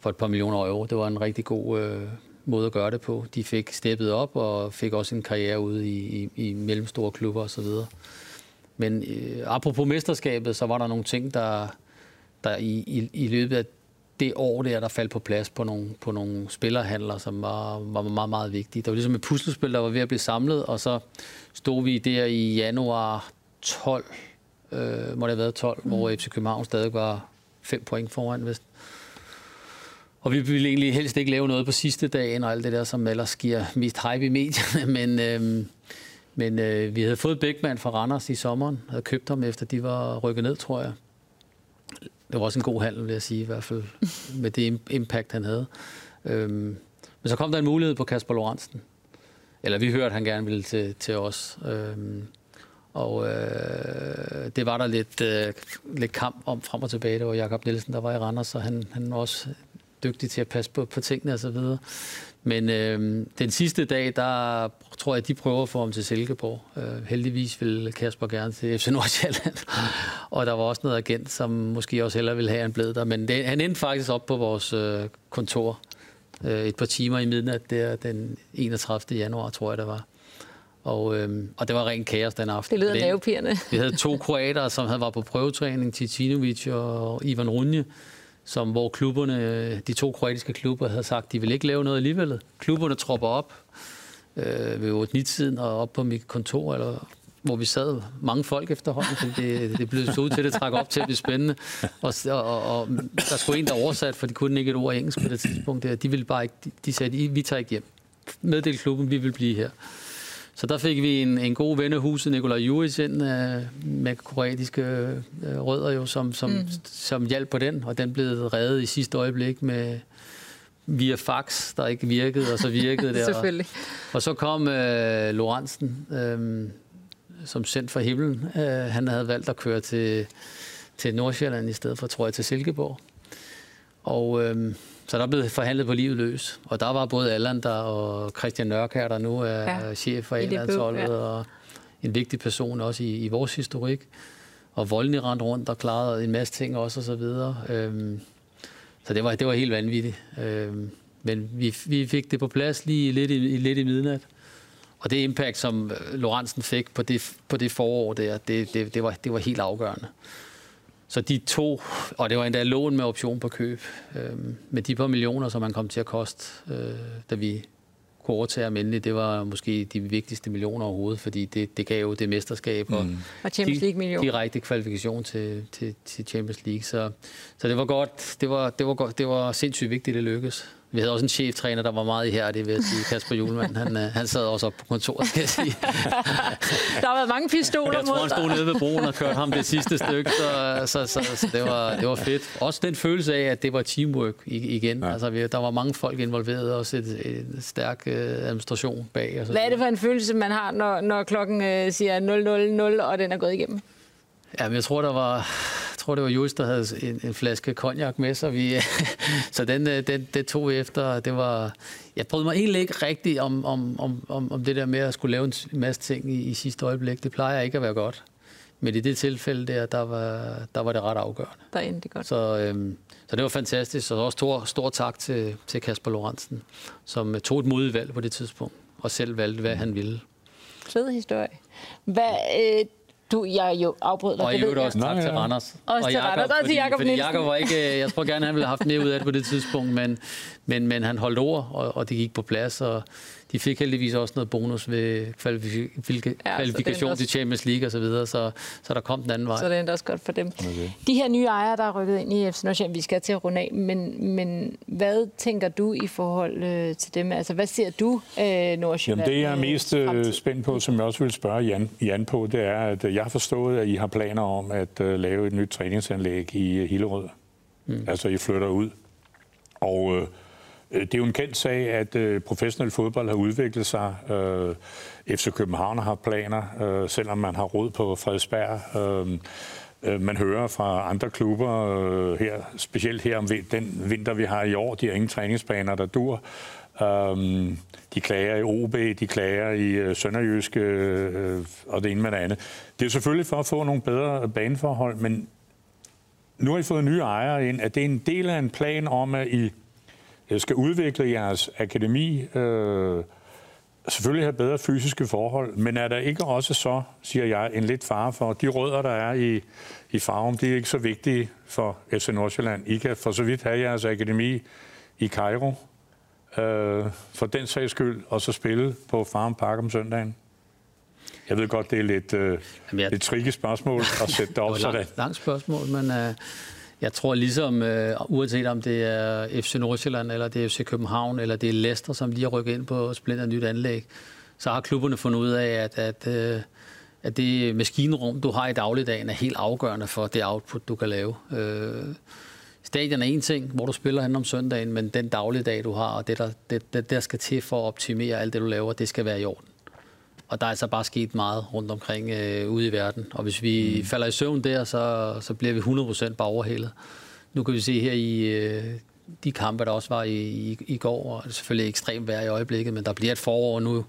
for et par millioner euro. Det var en rigtig god øh, måde at gøre det på. De fik steppet op og fik også en karriere ude i, i, i mellemstore klubber osv. Men øh, apropos mesterskabet, så var der nogle ting, der, der i, i, i løbet af det år der, der faldt på plads på nogle, på nogle spillerhandler, som var, var meget, meget vigtige. Det var ligesom et puslespil, der var ved at blive samlet, og så stod vi der i januar 12, øh, må det have været 12, mm. hvor FC København stadig var 5 point foran, hvis og vi ville egentlig helst ikke lave noget på sidste dagen og alt det der, som ellers giver mest hype i medierne, men, øh, men øh, vi havde fået Bækman fra Randers i sommeren, havde købt ham efter de var rykket ned, tror jeg. Det var også en god handel, vil jeg sige, i hvert fald med det impact, han havde. Øhm, men så kom der en mulighed på Kasper Lorentzen. Eller vi hørte, at han gerne ville til, til os. Øhm, og øh, det var der lidt, øh, lidt kamp om frem og tilbage. Det var Jakob Nielsen, der var i Randers, så han, han var også dygtig til at passe på, på tingene osv. Men øh, den sidste dag, der tror jeg, de prøver at få ham til Silkeborg. Øh, heldigvis vil Kasper gerne til FC Nordsjælland. og der var også noget agent, som måske også hellere ville have, en blev der. Men det, han endte faktisk op på vores øh, kontor øh, et par timer i midnat, der den 31. januar, tror jeg, det var. Og, øh, og det var rent kaos den aften. Det lyder nervepirrende. Vi havde to kroater, som havde været på prøvetræning, Titinovic og Ivan Runje som hvor klubberne, de to kroatiske klubber havde sagt, de vil ikke lave noget alligevel. Klubberne tropper op øh, ved 8-9-tiden og op på mit kontor, eller, hvor vi sad mange folk efterhånden, så det, det blev så ud til, at det trak op til at blive spændende. Og, og, og, der skulle en, der oversat, for de kunne ikke et ord engelsk på det tidspunkt. De ville bare ikke, de, de sagde, vi tager ikke hjem. Meddel klubben, vi vil blive her. Så der fik vi en, en god ven af huset, Nikolaj Juris, ind øh, med kroatiske øh, rødder, jo, som, som, mm. som hjalp på den, og den blev reddet i sidste øjeblik med via fax, der ikke virkede, og så virkede det. Selvfølgelig. Og, og så kom øh, Lorentzen, øh, som sendt fra himlen. Øh, han havde valgt at køre til til Nordsjælland i stedet for, tror jeg, til Silkeborg. Og øh, så der blev forhandlet på livet løs. Og der var både Allan der og Christian Nørkær, der nu er ja. chef for A-landsholdet, ja. og en vigtig person også i, i vores historik. Og Voldny rendte rundt og klarede en masse ting også og så videre. Øhm, så det var, det var helt vanvittigt. Øhm, men vi, vi fik det på plads lige lidt i, lidt i midnat. Og det impact, som Lorentzen fik på det, på det forår der, det, det, det, var, det var helt afgørende. Så de to, og det var endda lån med option på køb, øh, med de par millioner, som man kom til at koste, øh, da vi kunne overtage almindeligt, det var måske de vigtigste millioner overhovedet, fordi det, det gav jo det mesterskab mm. og, og Champions League million. direkte kvalifikation til, til, til Champions League. Så, så det var godt, det var, det var, godt, det var sindssygt vigtigt, at det lykkedes. Vi havde også en cheftræner, der var meget ihærdig, ved at sige. Kasper Julemand, han, øh, han sad også op på kontoret, skal jeg sige. der har været mange pistoler Jeg tror, han stod nede ved broen og kørte ham det sidste stykke, så, så, så, så det, var, det var fedt. Også den følelse af, at det var teamwork igen. Ja. Altså, vi, der var mange folk involveret, også et, et stærk uh, administration bag. Og så Hvad er det for en følelse, man har, når, når klokken uh, siger 000, og den er gået igennem? Ja, men jeg tror, der var tror, det var Just, der havde en, en flaske cognac med, så, vi, så den, øh, den, det tog efter. Det var, jeg prøvede mig egentlig ikke rigtigt om, om, om, om det der med at skulle lave en masse ting i, i sidste øjeblik. Det plejer ikke at være godt. Men i det tilfælde der, der var, der var det ret afgørende. Der endte det godt. Så, øhm, så det var fantastisk. Og også stor, stor tak til, til Kasper Lorentzen, som tog et modigt valg på det tidspunkt, og selv valgte, hvad han ville. Fed historie. Hvad, øh, du, jeg jo afbrød dig. Og i øvrigt også tak til Randers. Også og til Jacob, Randers, og til Jacob fordi, Jacob var ikke, jeg tror gerne, han ville have haft mere ud af det på det tidspunkt, men, men, men han holdt ord, og, og det gik på plads, og de fik heldigvis også noget bonus ved kvalifik- ja, kvalifikation til Champions League osv., så, videre, så, så der kom den anden vej. Så det er også godt for dem. Okay. De her nye ejere, der er rykket ind i FC Nordsjælland, vi skal til at runde af, men, men hvad tænker du i forhold øh, til dem? Altså, hvad ser du, øh, Nordsjælland? Jamen, det jeg er mest øh, spændt på, som jeg også vil spørge Jan, Jan på, det er, at jeg har forstået, at I har planer om at lave et nyt træningsanlæg i Hillerød. Mm. Altså, I flytter ud. Og øh, Øh, Øh, det er jo en kendt sag, at øh, professionel fodbold har udviklet sig. Øh, FC København har planer, selvom man har råd på Frederiksberg. Man hører fra andre klubber, her, specielt her om den vinter, vi har i år, de har ingen træningsbaner, der dur. Um, de klager i OB, de klager i Sønderjyske og det ene med det andet. Det er selvfølgelig for at få nogle bedre baneforhold, men nu har I fået nye ejere ind. Er det er en del af en plan om, at I skal udvikle jeres akademi, øh, selvfølgelig have bedre fysiske forhold, men er der ikke også så, siger jeg, en lidt fare for, de rødder, der er i, i Farum, de er ikke så vigtige for FC Nordsjælland. I kan for så vidt have jeres akademi i Cairo, øh, for den sags skyld, og så spille på Farum Park om søndagen. Jeg ved godt, det er lidt, øh, Jamen, jeg... lidt tricky spørgsmål at sætte det op det sådan. Langt spørgsmål, men... Øh jeg tror ligesom, øh, uanset om det er FC Nordsjælland, eller det er FC København, eller det er Leicester, som lige har rykket ind på splinter nyt anlæg, så har klubberne fundet ud af, at, at, øh, at det maskinrum, du har i dagligdagen, er helt afgørende for det output, du kan lave. Øh, stadion er en ting, hvor du spiller hen om søndagen, men den dagligdag, du har, og det der, det, det, der skal til for at optimere alt det, du laver, det skal være i orden. Og der er altså bare sket meget rundt omkring øh, ude i verden. Og hvis vi mm. falder i søvn der, så, så bliver vi 100% bare overhældet. Nu kan vi se her i øh, de kampe, der også var i, i, i går, og det er selvfølgelig ekstremt vejr i øjeblikket, men der bliver et forår nu,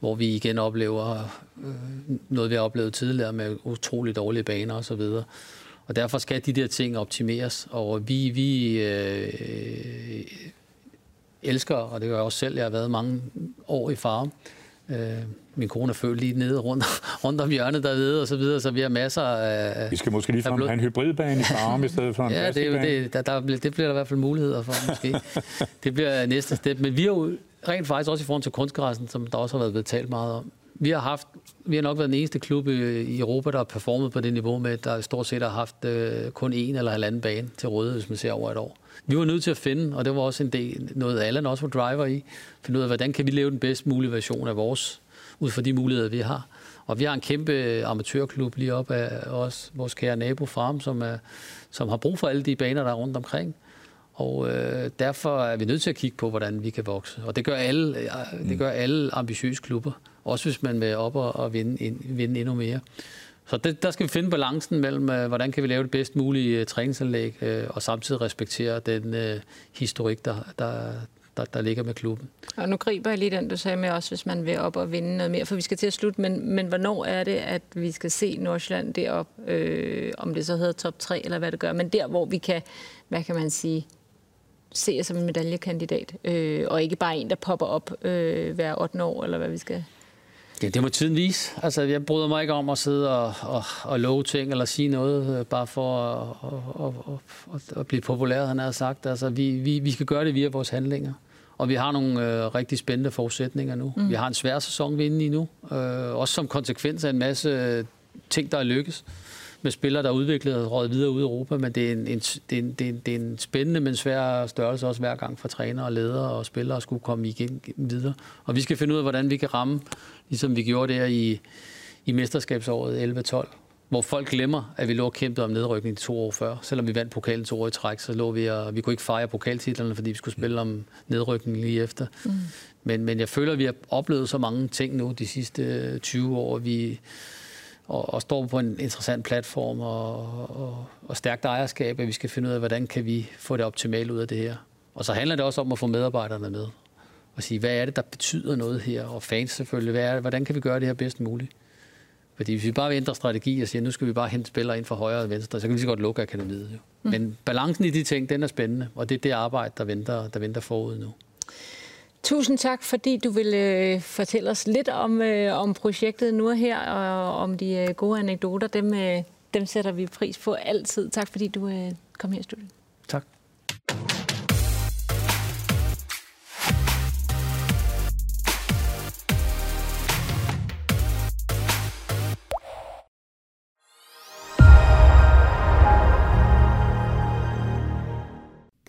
hvor vi igen oplever øh, noget, vi har oplevet tidligere med utrolig dårlige baner osv. Og, og derfor skal de der ting optimeres, og vi, vi øh, elsker, og det gør jeg også selv, jeg har været mange år i farm, Øh, min kone er født lige nede rundt, rundt om hjørnet derude og så videre, så vi har masser af Vi skal måske lige frem have en hybridbane i farm i stedet for en Ja, det, det, der, der, det bliver der i hvert fald muligheder for måske. det bliver næste step. Men vi har jo rent faktisk også i forhold til kunstgræssen, som der også har været betalt meget om. Vi har, haft, vi har nok været den eneste klub i Europa, der har performet på det niveau med, der stort set har haft øh, kun en eller halvanden bane til rådighed, hvis man ser over et år. Vi var nødt til at finde, og det var også en del, noget Allan også var driver i, finde ud af, hvordan kan vi lave den bedst mulige version af vores, ud fra de muligheder, vi har. Og vi har en kæmpe amatørklub lige op af os, vores kære nabo Farm, som, er, som har brug for alle de baner, der er rundt omkring. Og øh, derfor er vi nødt til at kigge på, hvordan vi kan vokse. Og det gør alle, det gør alle ambitiøse klubber. Også hvis man vil op og, og vinde, ind, vinde endnu mere. Så det, der skal vi finde balancen mellem, øh, hvordan kan vi lave det bedst mulige øh, træningsanlæg, øh, og samtidig respektere den øh, historik, der, der, der, der ligger med klubben. Og nu griber jeg lige den, du sagde med også, hvis man vil op og vinde noget mere, for vi skal til at slutte, men, men hvornår er det, at vi skal se Nordsjælland derop, øh, om det så hedder top 3, eller hvad det gør, men der, hvor vi kan, hvad kan man sige, se os som en medaljekandidat, øh, og ikke bare en, der popper op øh, hver 8 år, eller hvad vi skal Ja, det må tiden vise. Altså, jeg bryder mig ikke om at sidde og, og, og love ting eller sige noget, øh, bare for at, at, at, at blive populær, han har sagt. Altså, vi, vi, vi skal gøre det via vores handlinger. Og vi har nogle øh, rigtig spændende forudsætninger nu. Mm. Vi har en svær sæson, vi inde i nu. Øh, også som konsekvens af en masse øh, ting, der er lykkes med spillere, der er udviklet og rådet videre ud i Europa, men det er, en, en, det, er en, det, er en, det er en spændende, men svær størrelse også hver gang for trænere og ledere og spillere at skulle komme igen videre. Og vi skal finde ud af, hvordan vi kan ramme, ligesom vi gjorde der i, i mesterskabsåret 11-12, hvor folk glemmer, at vi lå og kæmpede om nedrykning to år før. Selvom vi vandt pokalen to år i træk, så lå vi og vi kunne ikke fejre pokaltitlerne, fordi vi skulle spille om nedrykning lige efter. Mm. Men, men jeg føler, at vi har oplevet så mange ting nu de sidste 20 år. Vi, og, og står på en interessant platform og, og, og stærkt ejerskab, at vi skal finde ud af, hvordan kan vi få det optimale ud af det her. Og så handler det også om at få medarbejderne med og sige, hvad er det, der betyder noget her, og fans selvfølgelig, hvad er hvordan kan vi gøre det her bedst muligt? Fordi hvis vi bare vil ændre strategi og siger, nu skal vi bare hente spillere ind fra højre og venstre, så kan vi så godt lukke akademiet. Jo. Mm. Men balancen i de ting, den er spændende, og det er det arbejde, der venter, der venter forud nu. Tusind tak, fordi du vil øh, fortælle os lidt om, øh, om projektet nu her, og om de øh, gode anekdoter. Dem, øh, dem sætter vi pris på altid. Tak, fordi du øh, kom her i studiet. Tak.